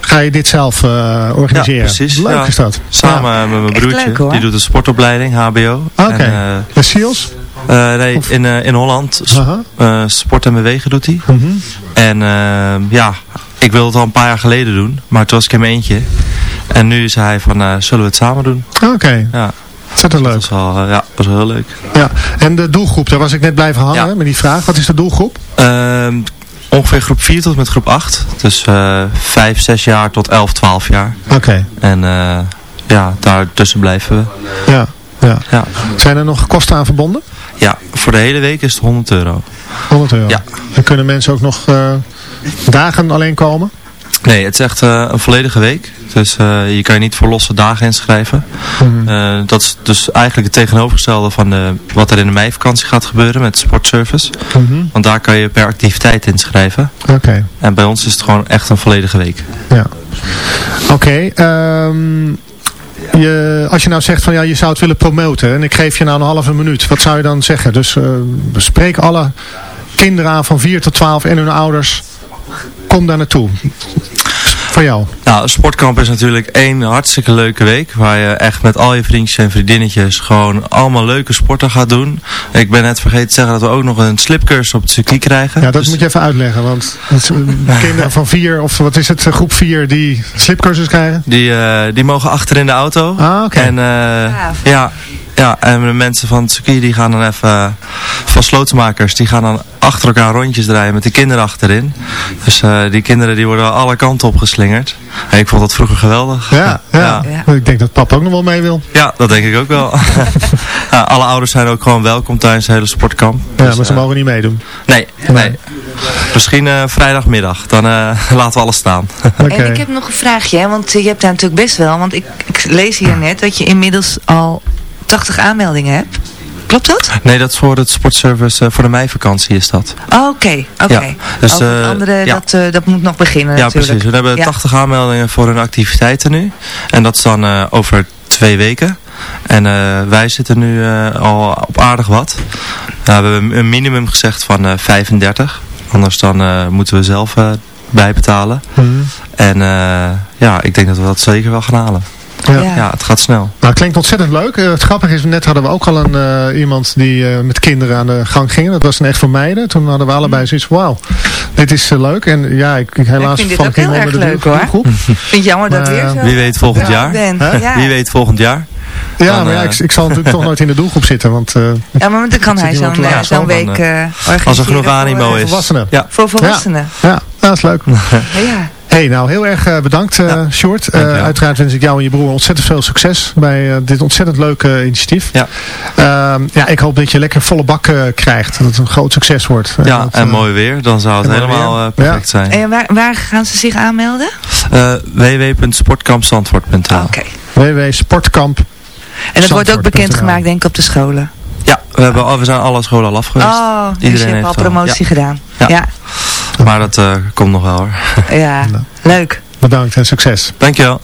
Speaker 4: ga je dit zelf eh, organiseren.
Speaker 10: Ja, precies.
Speaker 4: Leuk
Speaker 10: Ja.
Speaker 4: is dat.
Speaker 10: Samen
Speaker 4: Ja.
Speaker 10: met mijn broertje.
Speaker 6: leuk,
Speaker 10: die doet een sportopleiding, HBO.
Speaker 4: Oké.
Speaker 10: En, eh, Eh, nee, in, eh, in Holland.
Speaker 4: Aha.
Speaker 10: eh, sport en bewegen doet hij.
Speaker 4: Mhm.
Speaker 10: En eh, ja, ik wilde het al een paar jaar geleden doen. Maar toen was ik in mijn eentje. En nu zei hij van, zullen we het samen doen?
Speaker 4: Oké,
Speaker 10: Ja,
Speaker 4: ontzettend
Speaker 10: dat
Speaker 4: leuk.
Speaker 10: was wel, eh, ja, dat was wel heel leuk.
Speaker 4: Ja. En de doelgroep, daar was ik net blijven hangen
Speaker 10: Ja.
Speaker 4: met die vraag. Wat is de doelgroep?
Speaker 10: Ehm, ongeveer groep 4 tot met groep 8. Dus eh 5, 6 jaar tot 11, 12 jaar.
Speaker 4: Oké,
Speaker 10: En eh, ja, daartussen blijven we.
Speaker 4: ja. Ja.
Speaker 10: Ja.
Speaker 4: Zijn er nog kosten aan verbonden?
Speaker 10: Ja, voor de hele week is het 100 euro.
Speaker 4: 100 euro.
Speaker 10: Ja.
Speaker 4: En kunnen mensen ook nog eh, dagen alleen komen?
Speaker 10: Nee, het is echt eh, een volledige week. Dus eh, je kan je niet voor losse dagen inschrijven.
Speaker 4: Mhm.
Speaker 10: Dat is dus eigenlijk het tegenovergestelde van de, wat er in de meivakantie gaat gebeuren met sportservice.
Speaker 4: Mhm.
Speaker 10: Want daar kan je per activiteit inschrijven.
Speaker 4: Oké.
Speaker 10: En bij ons is het gewoon echt een volledige week.
Speaker 4: Ja. Oké. ehm, je, als je nou zegt van ja, je zou het willen promoten en ik geef je nou een halve minuut, wat zou je dan zeggen? Dus eh, spreek alle kinderen aan van 4 tot 12 en hun ouders. Kom daar naartoe. Voor jou.
Speaker 10: Nou, een sportkamp is natuurlijk één hartstikke leuke week. Waar je echt met al je vriendjes en vriendinnetjes gewoon allemaal leuke sporten gaat doen. Ik ben net vergeten te zeggen dat we ook nog een slipcursus op het circuit krijgen.
Speaker 4: Ja, dat
Speaker 10: Dus
Speaker 4: moet je even uitleggen. Want eh, kinderen van 4 of wat is het, groep 4 die slipcursus krijgen.
Speaker 10: die, eh, die mogen achter in de auto.
Speaker 4: Ah, oké.
Speaker 10: En eh, ja, ja, en de mensen van het circuit die gaan dan even, eh, van slotenmakers, die gaan dan achter elkaar rondjes draaien met de kinderen achterin. Dus eh, die kinderen die worden alle kanten opgeslingerd. En ik vond dat vroeger geweldig.
Speaker 4: Ja, ja.
Speaker 6: Ja.
Speaker 4: Ik denk dat papa ook nog wel mee wil.
Speaker 10: Ja, dat denk ik ook wel. ja, alle ouders zijn ook gewoon welkom tijdens het hele sportkamp.
Speaker 4: Ja,
Speaker 10: Dus,
Speaker 4: maar ze
Speaker 10: eh,
Speaker 4: mogen niet meedoen.
Speaker 10: Nee, nee. Misschien eh, vrijdagmiddag. Dan eh, laten we alles staan.
Speaker 6: En ik heb nog een vraagje, hè, want je hebt daar natuurlijk best wel, want ik, ik lees hier net dat je inmiddels al 80 aanmeldingen hebt. Klopt dat?
Speaker 10: nee, dat is voor het sportservice. eh, voor de meivakantie is dat.
Speaker 6: Oh, Oké, oké.
Speaker 10: Ja, dus, eh,
Speaker 6: andere,
Speaker 10: ja.
Speaker 6: dat, eh, dat moet nog beginnen
Speaker 10: Ja,
Speaker 6: natuurlijk.
Speaker 10: precies. We hebben
Speaker 6: Ja.
Speaker 10: 80 aanmeldingen voor hun activiteiten nu. En dat is dan eh, over twee weken. En eh, wij zitten nu eh, al op aardig wat. Nou, we hebben een minimum gezegd van eh 35. Anders dan eh, moeten we zelf eh, bijbetalen.
Speaker 4: Mhm.
Speaker 10: En eh, ja, ik denk dat we dat zeker wel gaan halen. Ja,
Speaker 6: Ja.
Speaker 10: het gaat snel.
Speaker 4: Nou, het klinkt ontzettend leuk. Eh, het grappige is, net hadden we ook al een, eh, iemand die eh, met kinderen aan de gang ging. Dat was een echt voor meiden. Toen hadden we allebei zoiets van, wauw, dit is leuk. En ja, ik, ik- helaas
Speaker 6: ik vind dit ook heel erg
Speaker 4: de
Speaker 6: leuk hoor. vind het jammer dat weer zo
Speaker 10: Wie weet volgend
Speaker 6: Ja,
Speaker 10: jaar.
Speaker 6: Ja.
Speaker 10: Wie weet volgend jaar.
Speaker 4: Ja,
Speaker 10: Dan,
Speaker 4: maar ja, ik, ik zal natuurlijk toch nooit in de doelgroep zitten. Want eh,
Speaker 6: ja, maar dan kan hij zo'n zo'n
Speaker 10: Dan,
Speaker 6: week
Speaker 10: eh,
Speaker 6: eh organiseren.
Speaker 10: Als er genoeg
Speaker 6: voor,
Speaker 10: animo
Speaker 6: eh,
Speaker 10: is.
Speaker 4: volwassenen.
Speaker 10: Ja.
Speaker 6: Voor volwassenen.
Speaker 4: Ja, dat is leuk.
Speaker 6: Ja.
Speaker 4: Hey, nou heel erg eh, bedankt uh, Sjoerd. Uh,
Speaker 10: Dankjewel.
Speaker 4: uiteraard wens ik jou en je broer ontzettend veel succes bij uh, dit ontzettend leuke initiatief.
Speaker 10: Ja.
Speaker 4: Uh, ja, ik hoop dat je lekker volle bak uh, krijgt. Dat het een groot succes wordt.
Speaker 10: Ja,
Speaker 4: dat,
Speaker 10: en
Speaker 4: uh,
Speaker 10: mooi weer. Dan zou het helemaal uh, perfect
Speaker 4: Ja.
Speaker 10: zijn.
Speaker 6: En waar, waar gaan ze zich aanmelden?
Speaker 10: Uh, www.sportkampzandvoort.nl
Speaker 6: Oké.
Speaker 4: www.sportkamp.
Speaker 6: En dat wordt ook bekendgemaakt denk ik op de scholen.
Speaker 10: Ja, we, hebben, al- we zijn alle scholen al af geweest.
Speaker 6: Oh, dus je
Speaker 10: Iedereen
Speaker 6: hebt al
Speaker 10: heeft al-
Speaker 6: promotie
Speaker 10: ja.
Speaker 6: gedaan.
Speaker 10: Ja.
Speaker 6: Ja,
Speaker 10: Maar dat uh, komt nog wel hoor.
Speaker 6: ja. leuk.
Speaker 4: Bedankt en succes.
Speaker 10: Dankjewel.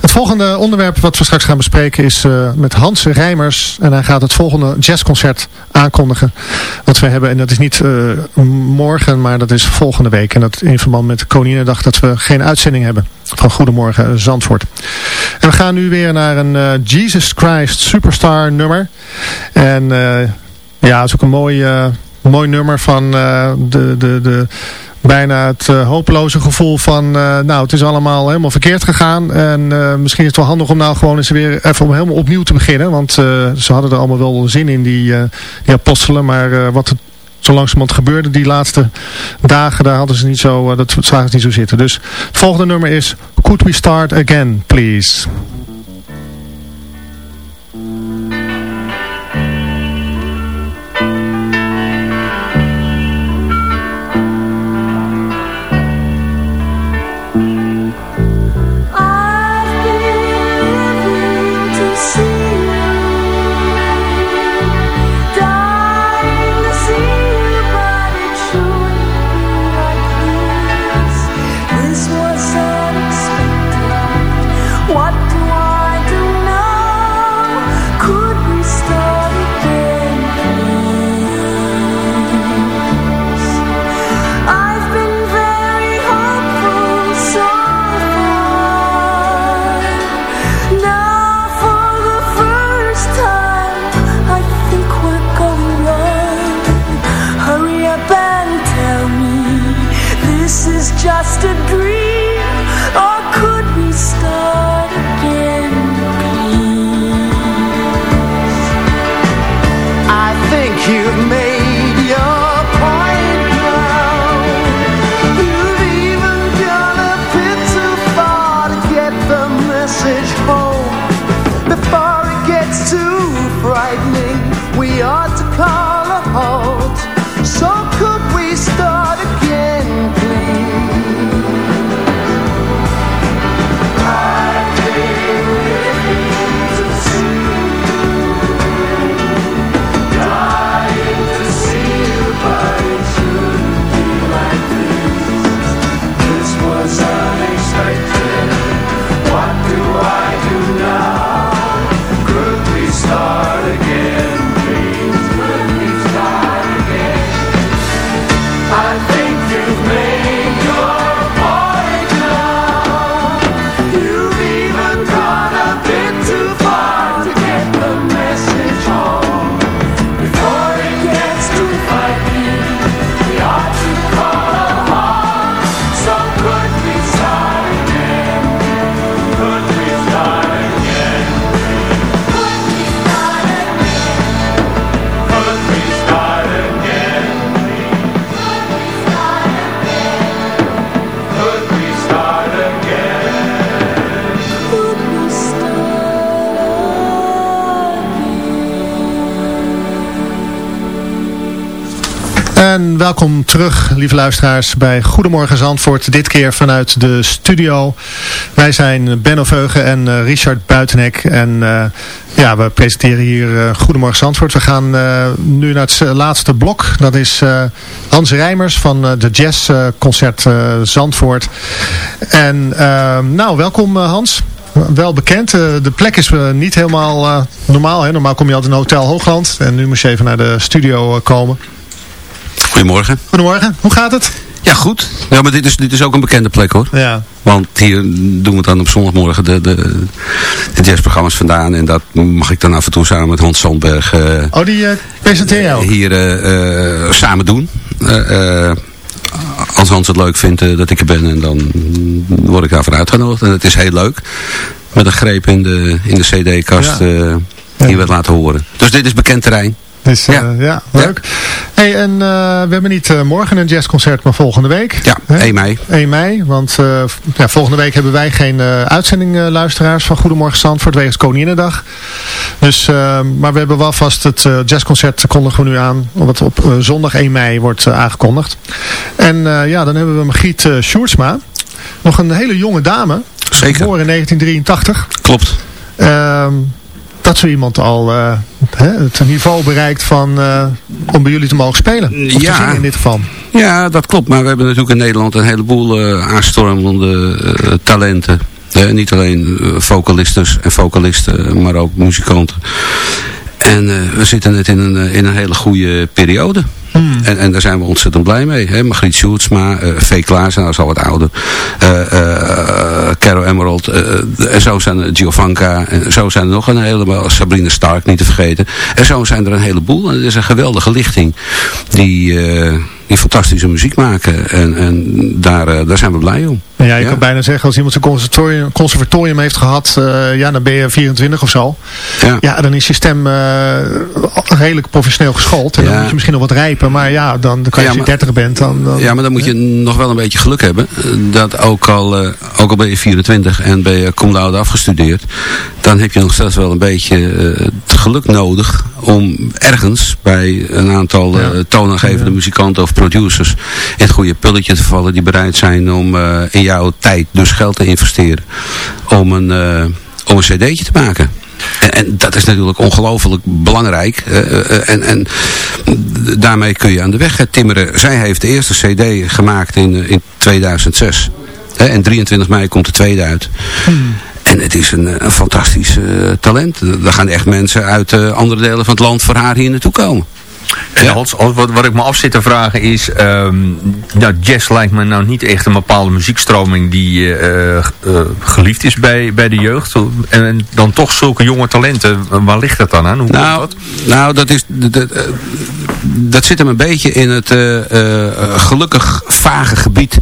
Speaker 4: Het volgende onderwerp wat we straks gaan bespreken is uh, met Hans Rijmers. En hij gaat het volgende jazzconcert aankondigen. Wat we hebben. En dat is niet uh, morgen, maar dat is volgende week. En dat in verband met Koninginnedag dat we geen uitzending hebben. Van Goedemorgen Zandvoort. En we gaan nu weer naar een uh, Jesus Christ Superstar nummer. En ja, het is ook een mooi, mooi nummer van de... de, de bijna het uh, hopeloze gevoel van, uh, nou het is allemaal helemaal verkeerd gegaan. En misschien is het wel handig om nou gewoon eens weer even om helemaal opnieuw te beginnen. Want ze hadden er allemaal wel zin in, die, die apostelen. Maar wat er zo langzamerhand gebeurde die laatste dagen, daar hadden ze niet zo, dat zagen ze niet zo zitten. Dus het volgende nummer is Could We Start Again, Please? En welkom terug, lieve luisteraars, bij Goedemorgen Zandvoort. Dit keer vanuit de studio. Wij zijn Benno Veugen en uh, Richard Buitenhek. En uh, ja, we presenteren hier uh, Goedemorgen Zandvoort. We gaan nu naar het laatste blok. Dat is Hans Rijmers van de Jazzconcert Zandvoort. En nou, welkom Hans wel bekend. De plek is niet helemaal normaal. Normaal kom je altijd in Hotel Hoogland. En nu moest je even naar de studio komen.
Speaker 11: Goedemorgen.
Speaker 4: Goedemorgen. Hoe gaat het?
Speaker 11: Ja, goed. Ja, maar dit is, dit is ook een bekende plek hoor.
Speaker 4: Ja.
Speaker 11: Want hier doen we dan op zondagmorgen de, de, de jazzprogramma's vandaan. En dat mag ik dan af en toe samen met Hans Sandberg eh,
Speaker 4: Oh, die eh, presenteer je ook?
Speaker 11: hier eh, samen doen. Als Hans het leuk vindt dat ik er ben. En dan word ik daarvoor uitgenodigd. En het is heel leuk. Met een greep in de, in de cd-kast
Speaker 4: Ja.
Speaker 11: eh, die we het laten horen. Dus dit is bekend terrein.
Speaker 4: Dus, ja. ja, leuk. Hey, en eh, we hebben niet eh, morgen een jazzconcert, maar volgende week.
Speaker 11: Ja,
Speaker 4: Hè?
Speaker 11: 1 mei.
Speaker 4: 1 mei, want eh, ja, volgende week hebben wij geen eh, uitzending eh, luisteraars van Goedemorgen Zandvoort wegens Koninginnedag. Dus, eh, maar we hebben wel vast het eh, jazzconcert kondigen we nu aan, wat op eh, zondag 1 mei wordt eh, aangekondigd. En eh, ja, dan hebben we Margriet Sjoerdsma, nog een hele jonge dame.
Speaker 11: Zeker.
Speaker 4: Geboren in 1983.
Speaker 11: Klopt.
Speaker 4: Ehm, dat zo iemand al eh, het niveau bereikt van, eh, om bij jullie te mogen spelen. Of te
Speaker 11: Ja.
Speaker 4: zingen in dit geval.
Speaker 11: Ja, dat klopt. Maar we hebben natuurlijk in Nederland een heleboel eh aanstormende talenten. Niet alleen vocalistes en vocalisten, maar ook muzikanten. En we zitten net in een, in een hele goede periode. En, en daar zijn we ontzettend blij mee. Hè? Margriet Sjoerdsma, eh V. Klaas, nou is al wat ouder. eh eh Carol Emerald. en zo zijn er Giovanka. En zo zijn er nog een heleboel. Sabrina Stark niet te vergeten. En zo zijn er een heleboel. En het is een geweldige lichting. Die, die fantastische muziek maken. En, en daar, eh, daar zijn we blij om.
Speaker 4: En ja, je kan bijna zeggen, als iemand een conservatorium, conservatorium heeft gehad, eh, ja, dan ben je 24 of zo.
Speaker 11: Ja,
Speaker 4: dan is je stem eh, redelijk professioneel geschoold. En dan
Speaker 11: Ja.
Speaker 4: moet je misschien nog wat rijpen. Maar ja, dan, dan kan je,
Speaker 11: Ja,
Speaker 4: als je
Speaker 11: maar-
Speaker 4: 30 bent, dan... dan
Speaker 11: Ja, maar dan moet je nog wel een beetje geluk hebben. Dat ook al, ook al ben je 24 en ben je cum laude afgestudeerd. Dan heb je nog steeds wel een beetje het geluk nodig om ergens bij een aantal toonaangevende muzikanten of producers het goede pulletje te vallen. Die bereid zijn om eh, in jouw tijd dus geld te investeren. Om een, eh, om een cd'tje te maken. En, en dat is natuurlijk ongelooflijk belangrijk. eh, en, en daarmee kun je aan de weg timmeren. Zij heeft de eerste cd gemaakt in, in 2006. Hè, en 23 mei komt de tweede uit. En het is een, een fantastisch talent. Er gaan echt mensen uit andere delen van het land voor haar hier naartoe komen.
Speaker 8: En wat, wat ik me af zit te vragen is, nou, jazz lijkt me nou niet echt een bepaalde muziekstroming die eh, eh, geliefd is bij, bij de jeugd. En, en dan toch zulke jonge talenten, waar ligt dat dan aan? Hoe
Speaker 11: Nou,
Speaker 8: dat?
Speaker 11: nou dat, is, dat, eh, zit hem een beetje in het eh, eh, gelukkig vage gebied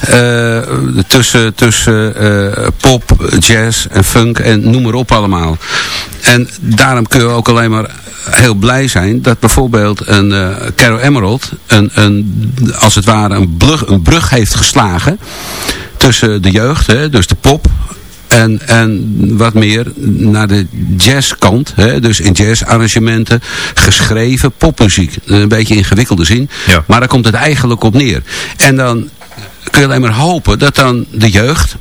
Speaker 11: eh, tussen, tussen eh, pop, jazz en funk en noem maar op allemaal. En daarom kun je ook alleen maar heel blij zijn dat bijvoorbeeld een eh Carol Emerald een, een, als het ware een brug, een brug heeft geslagen tussen de jeugd, hè, dus de pop en, en wat meer naar de jazzkant. Hè? Dus in jazzarrangementen geschreven popmuziek. Een beetje ingewikkelde zin. Maar daar komt het eigenlijk op neer. En dan kun je alleen maar hopen dat dan de jeugd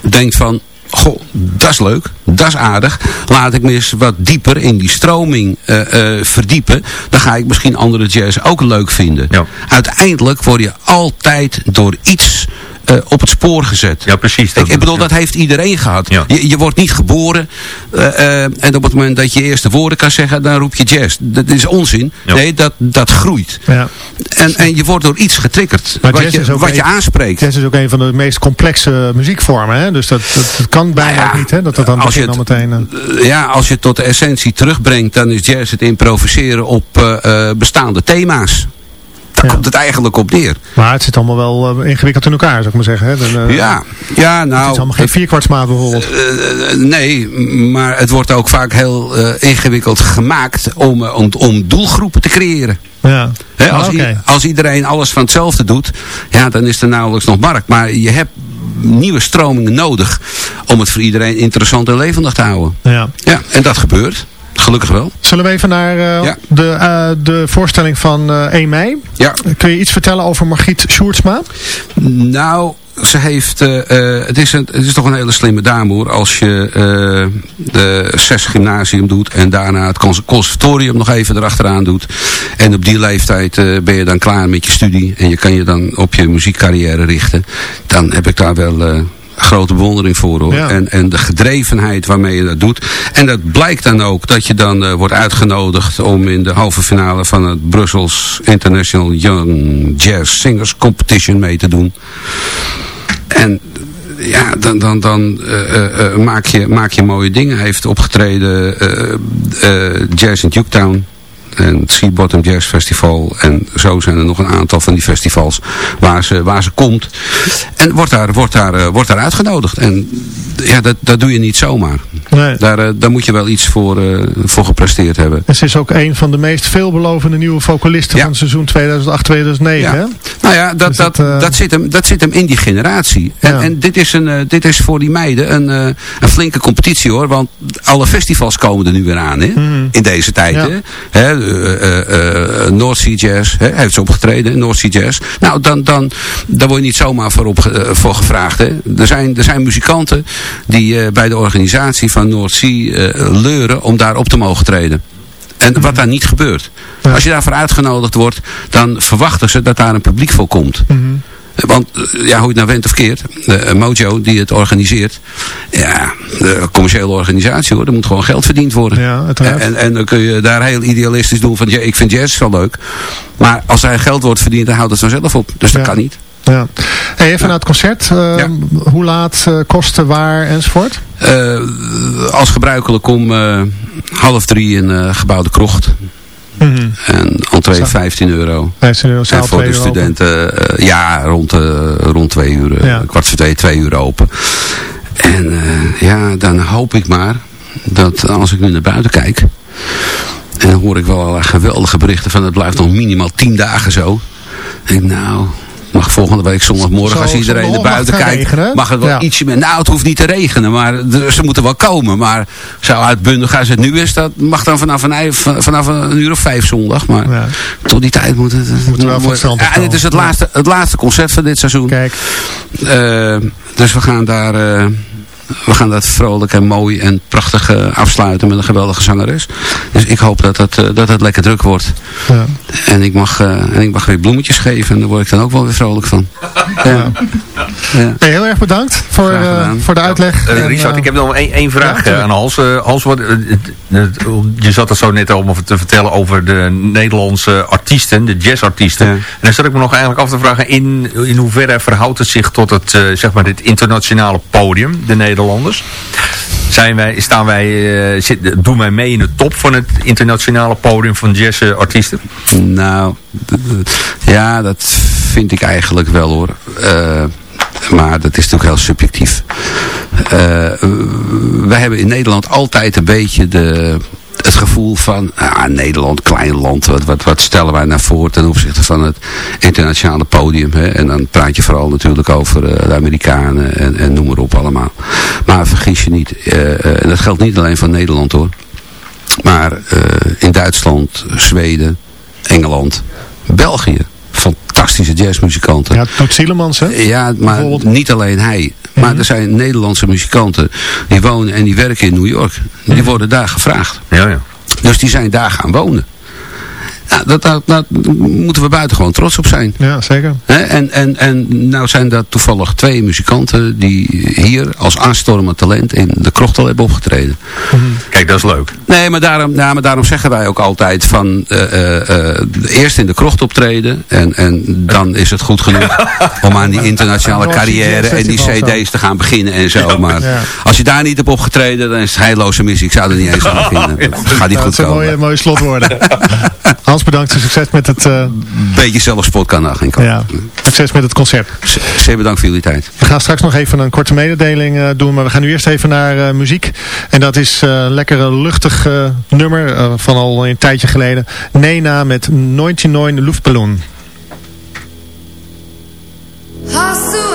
Speaker 11: denkt van... Goh, dat is leuk, dat is aardig. Laat ik me eens wat dieper in die stroming eh, eh, verdiepen. Dan ga ik misschien andere jazz ook leuk vinden. Uiteindelijk word je altijd door iets eh, op het spoor gezet.
Speaker 8: Ja, precies.
Speaker 11: Ik, ik bedoel, dat heeft iedereen gehad. Je, je wordt niet geboren eh, eh, en op het moment dat je eerste woorden kan zeggen, dan roep je jazz. Dat is onzin. Nee, dat, dat groeit.
Speaker 4: Ja.
Speaker 11: En, en je wordt door iets getriggerd
Speaker 4: Maar
Speaker 11: wat,
Speaker 4: jazz
Speaker 11: je,
Speaker 4: is ook
Speaker 11: wat je
Speaker 4: een-
Speaker 11: aanspreekt.
Speaker 4: Jazz is ook een van de meest complexe muziekvormen. Hè? Dus dat, dat, dat kan bijna ook niet. Hè? Dat dat dan
Speaker 11: als je
Speaker 4: meteen...
Speaker 11: Ja, als je het tot de essentie terugbrengt, dan is jazz het improviseren op eh, eh, bestaande thema's. Daar komt het eigenlijk op neer.
Speaker 4: Maar het zit allemaal wel eh, ingewikkeld in elkaar, zou ik maar zeggen. Hè? Dan, eh,
Speaker 11: Ja, ja nou...
Speaker 4: Het is allemaal geen vierkwartsmaat bijvoorbeeld.
Speaker 11: Eh, nee, maar het wordt ook vaak heel ingewikkeld gemaakt om, om, om doelgroepen te creëren.
Speaker 4: Ja.
Speaker 11: Hè, als,
Speaker 4: Ah, oké.
Speaker 11: als iedereen alles van hetzelfde doet, ja, dan is er nauwelijks nog markt. Maar je hebt nieuwe stromingen nodig om het voor iedereen interessant en levendig te houden.
Speaker 4: Ja.
Speaker 11: Ja, en dat gebeurt. Gelukkig wel.
Speaker 4: Zullen we even naar eh, de, eh, de voorstelling van eh 1 mei?
Speaker 11: Ja.
Speaker 4: Kun je iets vertellen over Margriet Sjoerdsma?
Speaker 11: Nou, ze heeft, eh, eh, het, is een, het is toch een hele slimme dame hoor. Als je eh, de zes gymnasium doet en daarna het cons- conservatorium nog even erachteraan doet. En op die leeftijd eh, ben je dan klaar met je studie en je kan je dan op je muziekcarrière richten. Dan heb ik daar wel eh, grote bewondering voor hoor.
Speaker 4: Ja.
Speaker 11: En, en de gedrevenheid waarmee je dat doet. En dat blijkt dan ook dat je dan eh, wordt uitgenodigd om in de halve finale van het Brussels International Young Jazz Singers Competition mee te doen. En ja, dan, dan, dan eh, eh, eh, maak, je, maak je mooie dingen. Hij heeft opgetreden eh, eh, Jazz in Duketown. En het Sea Bottom Jazz Festival. En zo zijn er nog een aantal van die festivals waar ze, waar ze komt. En wordt daar, wordt daar, eh, wordt daar uitgenodigd. En ja, dat, dat doe je niet zomaar.
Speaker 4: Nee.
Speaker 11: Daar, eh, daar moet je wel iets voor, eh, voor gepresteerd hebben.
Speaker 4: En ze is ook een van de meest veelbelovende nieuwe vocalisten van seizoen 2008-2009. hè?
Speaker 11: Nou ja, dat,
Speaker 4: Dus
Speaker 11: dat,
Speaker 4: dat,
Speaker 11: dat, zit hem, dat zit hem in die generatie. En,
Speaker 4: Ja.
Speaker 11: en dit, is een, dit is voor die meiden een, een flinke competitie hoor. Want alle festivals komen er nu weer aan hè, in deze tijd. Hè? Hè, eh, North Sea Jazz, hè, heeft ze opgetreden, North Sea Jazz. Nou, dan, dan, daar word je niet zomaar voor, op, voor gevraagd. Hè? Er, zijn, er zijn muzikanten die bij de organisatie van North Sea leuren om daar op te mogen treden. En wat daar niet gebeurt. Als je daarvoor uitgenodigd wordt, dan verwachten ze dat daar een publiek voor komt. Want, eh, ja, hoe je het nou went of keert, eh, Mojo die het organiseert, ja, de commerciële organisatie hoor, er moet gewoon geld verdiend worden.
Speaker 4: Ja,
Speaker 11: en, en dan kun je daar heel idealistisch doen van, ja, ik vind jazz wel leuk. Maar als er geld wordt verdiend, dan houdt het vanzelf op. Dus dat
Speaker 4: Ja.
Speaker 11: kan niet.
Speaker 4: Ja. Hey, even naar het concert. Eh, Hoe laat, eh, kosten, waar enzovoort?
Speaker 11: Eh, als gebruikelijk om eh, half drie in eh gebouwde krocht.
Speaker 4: Mhm.
Speaker 11: En entree 15 euro.
Speaker 4: 15 euro,
Speaker 11: En voor de studenten, eh, ja, rond, eh, rond twee uur, eh,
Speaker 4: Ja.
Speaker 11: kwart voor twee, twee uur open. En ja, dan hoop ik maar dat als ik nu naar buiten kijk, en dan hoor ik wel geweldige berichten van het blijft nog minimaal tien dagen zo. Denk nou, mag volgende week zondagmorgen
Speaker 4: Zo,
Speaker 11: als iedereen naar buiten kijkt,
Speaker 4: regenen,
Speaker 11: mag het wel
Speaker 4: Ja.
Speaker 11: ietsje meer. Nou, het hoeft niet te regenen, maar ze moeten wel komen. Maar zo uitbundig als het nu is, dat mag dan vanaf een, vanaf een uur of vijf zondag. Maar tot die tijd moet het...
Speaker 4: Moet wel het
Speaker 11: ja, en het is het laatste, het laatste concert van dit seizoen.
Speaker 4: Kijk.
Speaker 11: dus we gaan daar... eh, we gaan dat vrolijk en mooi en prachtig eh, afsluiten met een geweldige zangeres. Dus ik hoop dat het, eh, dat het lekker druk wordt.
Speaker 4: Ja.
Speaker 11: En, ik mag, eh, en ik mag weer bloemetjes geven. En daar word ik dan ook wel weer vrolijk van. Ja. Ja.
Speaker 4: Hey, heel erg bedankt voor, eh, voor de uitleg. En,
Speaker 8: Richard, ik heb nog één, één vraag aan Hans. Hans, wat, je zat er zo net al om te vertellen over de Nederlandse artiesten, de jazzartiesten. En dan zat ik me nog eigenlijk af te vragen, in, in hoeverre verhoudt het zich tot het, eh, zeg maar dit internationale podium, de Nederlanders? Zijn wij, staan wij, eh, zit, doen wij mee in de top van het internationale podium van jazzartiesten?
Speaker 11: Nou, ja, dat vind ik eigenlijk wel hoor. Eh, maar dat is natuurlijk heel subjectief. Eh, wij hebben in Nederland altijd een beetje de, het gevoel van... Ah, Nederland, klein land, wat, wat, wat stellen wij naar voren ten opzichte van het internationale podium. Hè? En dan praat je vooral natuurlijk over eh, de Amerikanen en, en noem maar op allemaal. Maar vergis je niet, eh, eh, en dat geldt niet alleen voor Nederland hoor. Maar in Duitsland, Zweden, Engeland, België. Fantastische jazzmuzikanten.
Speaker 4: Ja, Toet Sielemans, hè?
Speaker 11: Ja, maar niet alleen hij. Maar er zijn Nederlandse muzikanten die wonen en die werken in New York. Die worden daar gevraagd.
Speaker 8: Ja, ja.
Speaker 11: Dus die zijn daar gaan wonen. Ja, dat, dat, dat moeten we buitengewoon trots op zijn.
Speaker 4: Ja, zeker.
Speaker 11: Hè, En, en, en nou zijn dat toevallig twee muzikanten die hier als aanstormend talent in de krochtel hebben opgetreden.
Speaker 8: Kijk, dat is leuk.
Speaker 11: Nee, maar daarom, ja, maar daarom zeggen wij ook altijd van eh, eh, eh, eerst in de krocht optreden en, en dan is het goed genoeg om aan die internationale carrière en die cd's te gaan beginnen en zo. Maar als je daar niet hebt opgetreden, dan is het heilloze missie. Ik zou er niet eens aan beginnen. Dat gaat niet
Speaker 4: Nou,
Speaker 11: goed
Speaker 4: dat zijn
Speaker 11: komen.
Speaker 4: mooie, mooie slotwoorden. Hans, bedankt en succes met het, eh,
Speaker 11: Beetje zelfspot kan daar geen kant.
Speaker 4: ja, succes met het concert.
Speaker 11: Zeer bedankt voor jullie tijd.
Speaker 4: We gaan straks nog even een korte mededeling eh, doen, maar we gaan nu eerst even naar eh, muziek. En dat is eh, een lekkere luchtig nummer eh, van al een tijdje geleden. Nena met 99 Luftballon.
Speaker 12: Hast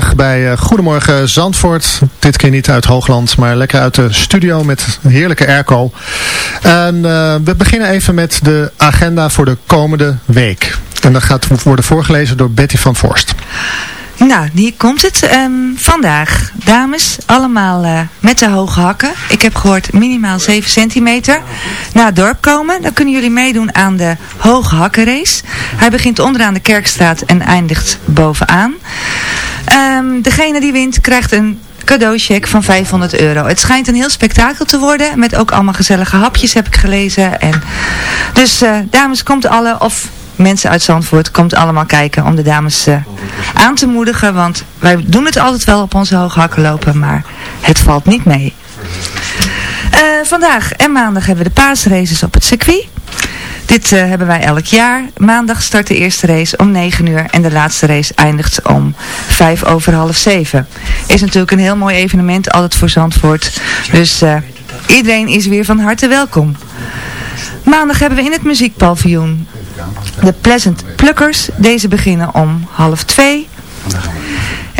Speaker 4: terug bij uh, Goedemorgen Zandvoort. Dit keer niet uit Hoogland, maar lekker uit de studio met heerlijke airco. En uh, we beginnen even met de agenda voor de komende week. En dat gaat worden voorgelezen door Betty van Forst.
Speaker 6: Nou, hier komt het. Um, vandaag, dames, allemaal uh, met de hoge hakken. Ik heb gehoord minimaal 7 centimeter. Naar het dorp komen, dan kunnen jullie meedoen aan de hoge hakkenrace. Hij begint onderaan de Kerkstraat en eindigt bovenaan. Um, degene die wint krijgt een cadeaucheck van 500 euro. Het schijnt een heel spektakel te worden. Met ook allemaal gezellige hapjes heb ik gelezen. En dus uh, dames, komt alle of mensen uit Zandvoort komt allemaal kijken om de dames uh, aan te moedigen. Want wij doen het altijd wel op onze hoge hakken lopen, maar het valt niet mee. Uh, vandaag en maandag hebben we de paasraces op het circuit. Dit uh, hebben wij elk jaar. Maandag start de eerste race om 9 uur en de laatste race eindigt om 5 over half 7. Is natuurlijk een heel mooi evenement, altijd voor Zandvoort. Dus uh, iedereen is weer van harte welkom. Maandag hebben we in het muziekpaviljoen de Pleasant Pluckers. Deze beginnen om half 2.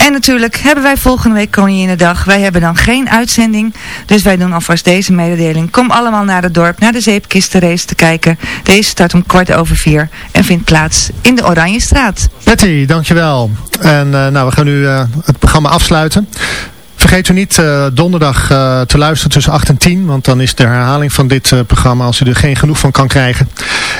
Speaker 6: En natuurlijk hebben wij volgende week Koninginnedag. Wij hebben dan geen uitzending. Dus wij doen alvast deze mededeling. Kom allemaal naar het dorp, naar de zeepkistenrace te kijken. Deze start om kwart over vier en vindt plaats in de Oranjestraat.
Speaker 4: Betty, dankjewel. En uh, nou, we gaan nu uh, het programma afsluiten. Vergeet u niet uh, donderdag uh, te luisteren tussen 8 en 10. Want dan is de herhaling van dit uh, programma als u er geen genoeg van kan krijgen.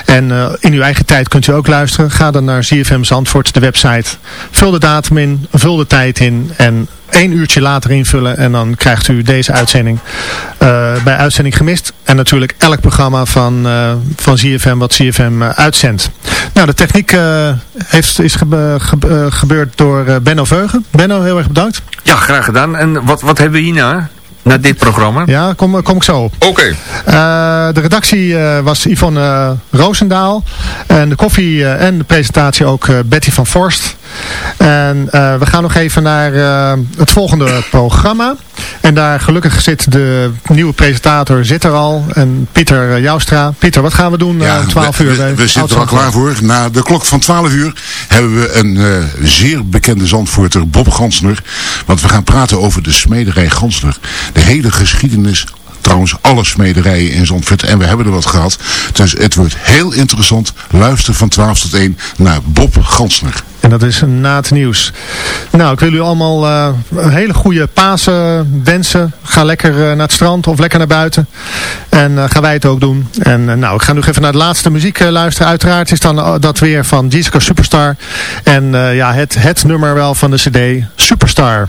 Speaker 4: En in uw eigen tijd kunt u ook luisteren. Ga dan naar ZFM Zandvoort, de website. Vul de datum in, vul de tijd in en één uurtje later invullen. En dan krijgt u deze uitzending bij uitzending gemist. En natuurlijk elk programma van, van ZFM wat ZFM uitzendt. Nou, de techniek heeft, is gebe gebe gebeurd door Benno Veugen. Benno, heel erg bedankt.
Speaker 8: Ja, graag gedaan. En wat, wat hebben we hierna? naar dit programma?
Speaker 4: Ja, kom, kom ik zo op.
Speaker 8: Oké. Okay.
Speaker 4: Uh, de redactie uh, was Yvonne uh, Roosendaal. En de koffie en de presentatie ook Betty van Forst. En we gaan nog even naar het volgende programma. En daar gelukkig zit de nieuwe presentator zit er al. En Pieter Joustra. Pieter, wat gaan we doen
Speaker 13: ja,
Speaker 4: om 12 uur?
Speaker 13: We, we zitten er al klaar voor. Na de klok van 12 uur hebben we een zeer bekende zandvoorter, Bob Gansner. Want we gaan praten over de smederij Gansner de hele geschiedenis trouwens alle smederijen in Zandvoort. En we hebben er wat gehad. Dus het wordt heel interessant. Luister van 12 tot 1 naar Bob Gansner.
Speaker 4: En dat is na het nieuws. Nou, ik wil u allemaal uh, een hele goede Pasen wensen. Ga lekker uh, naar het strand of lekker naar buiten. En uh, gaan wij het ook doen. En nou, ik ga nu even naar de laatste muziek luisteren. Uiteraard is dan dat weer van Jessica Superstar. En ja, het, het nummer wel van de cd Superstar.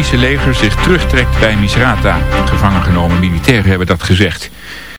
Speaker 1: Libische leger zich terugtrekt bij Misrata. Gevangen genomen militairen hebben dat gezegd.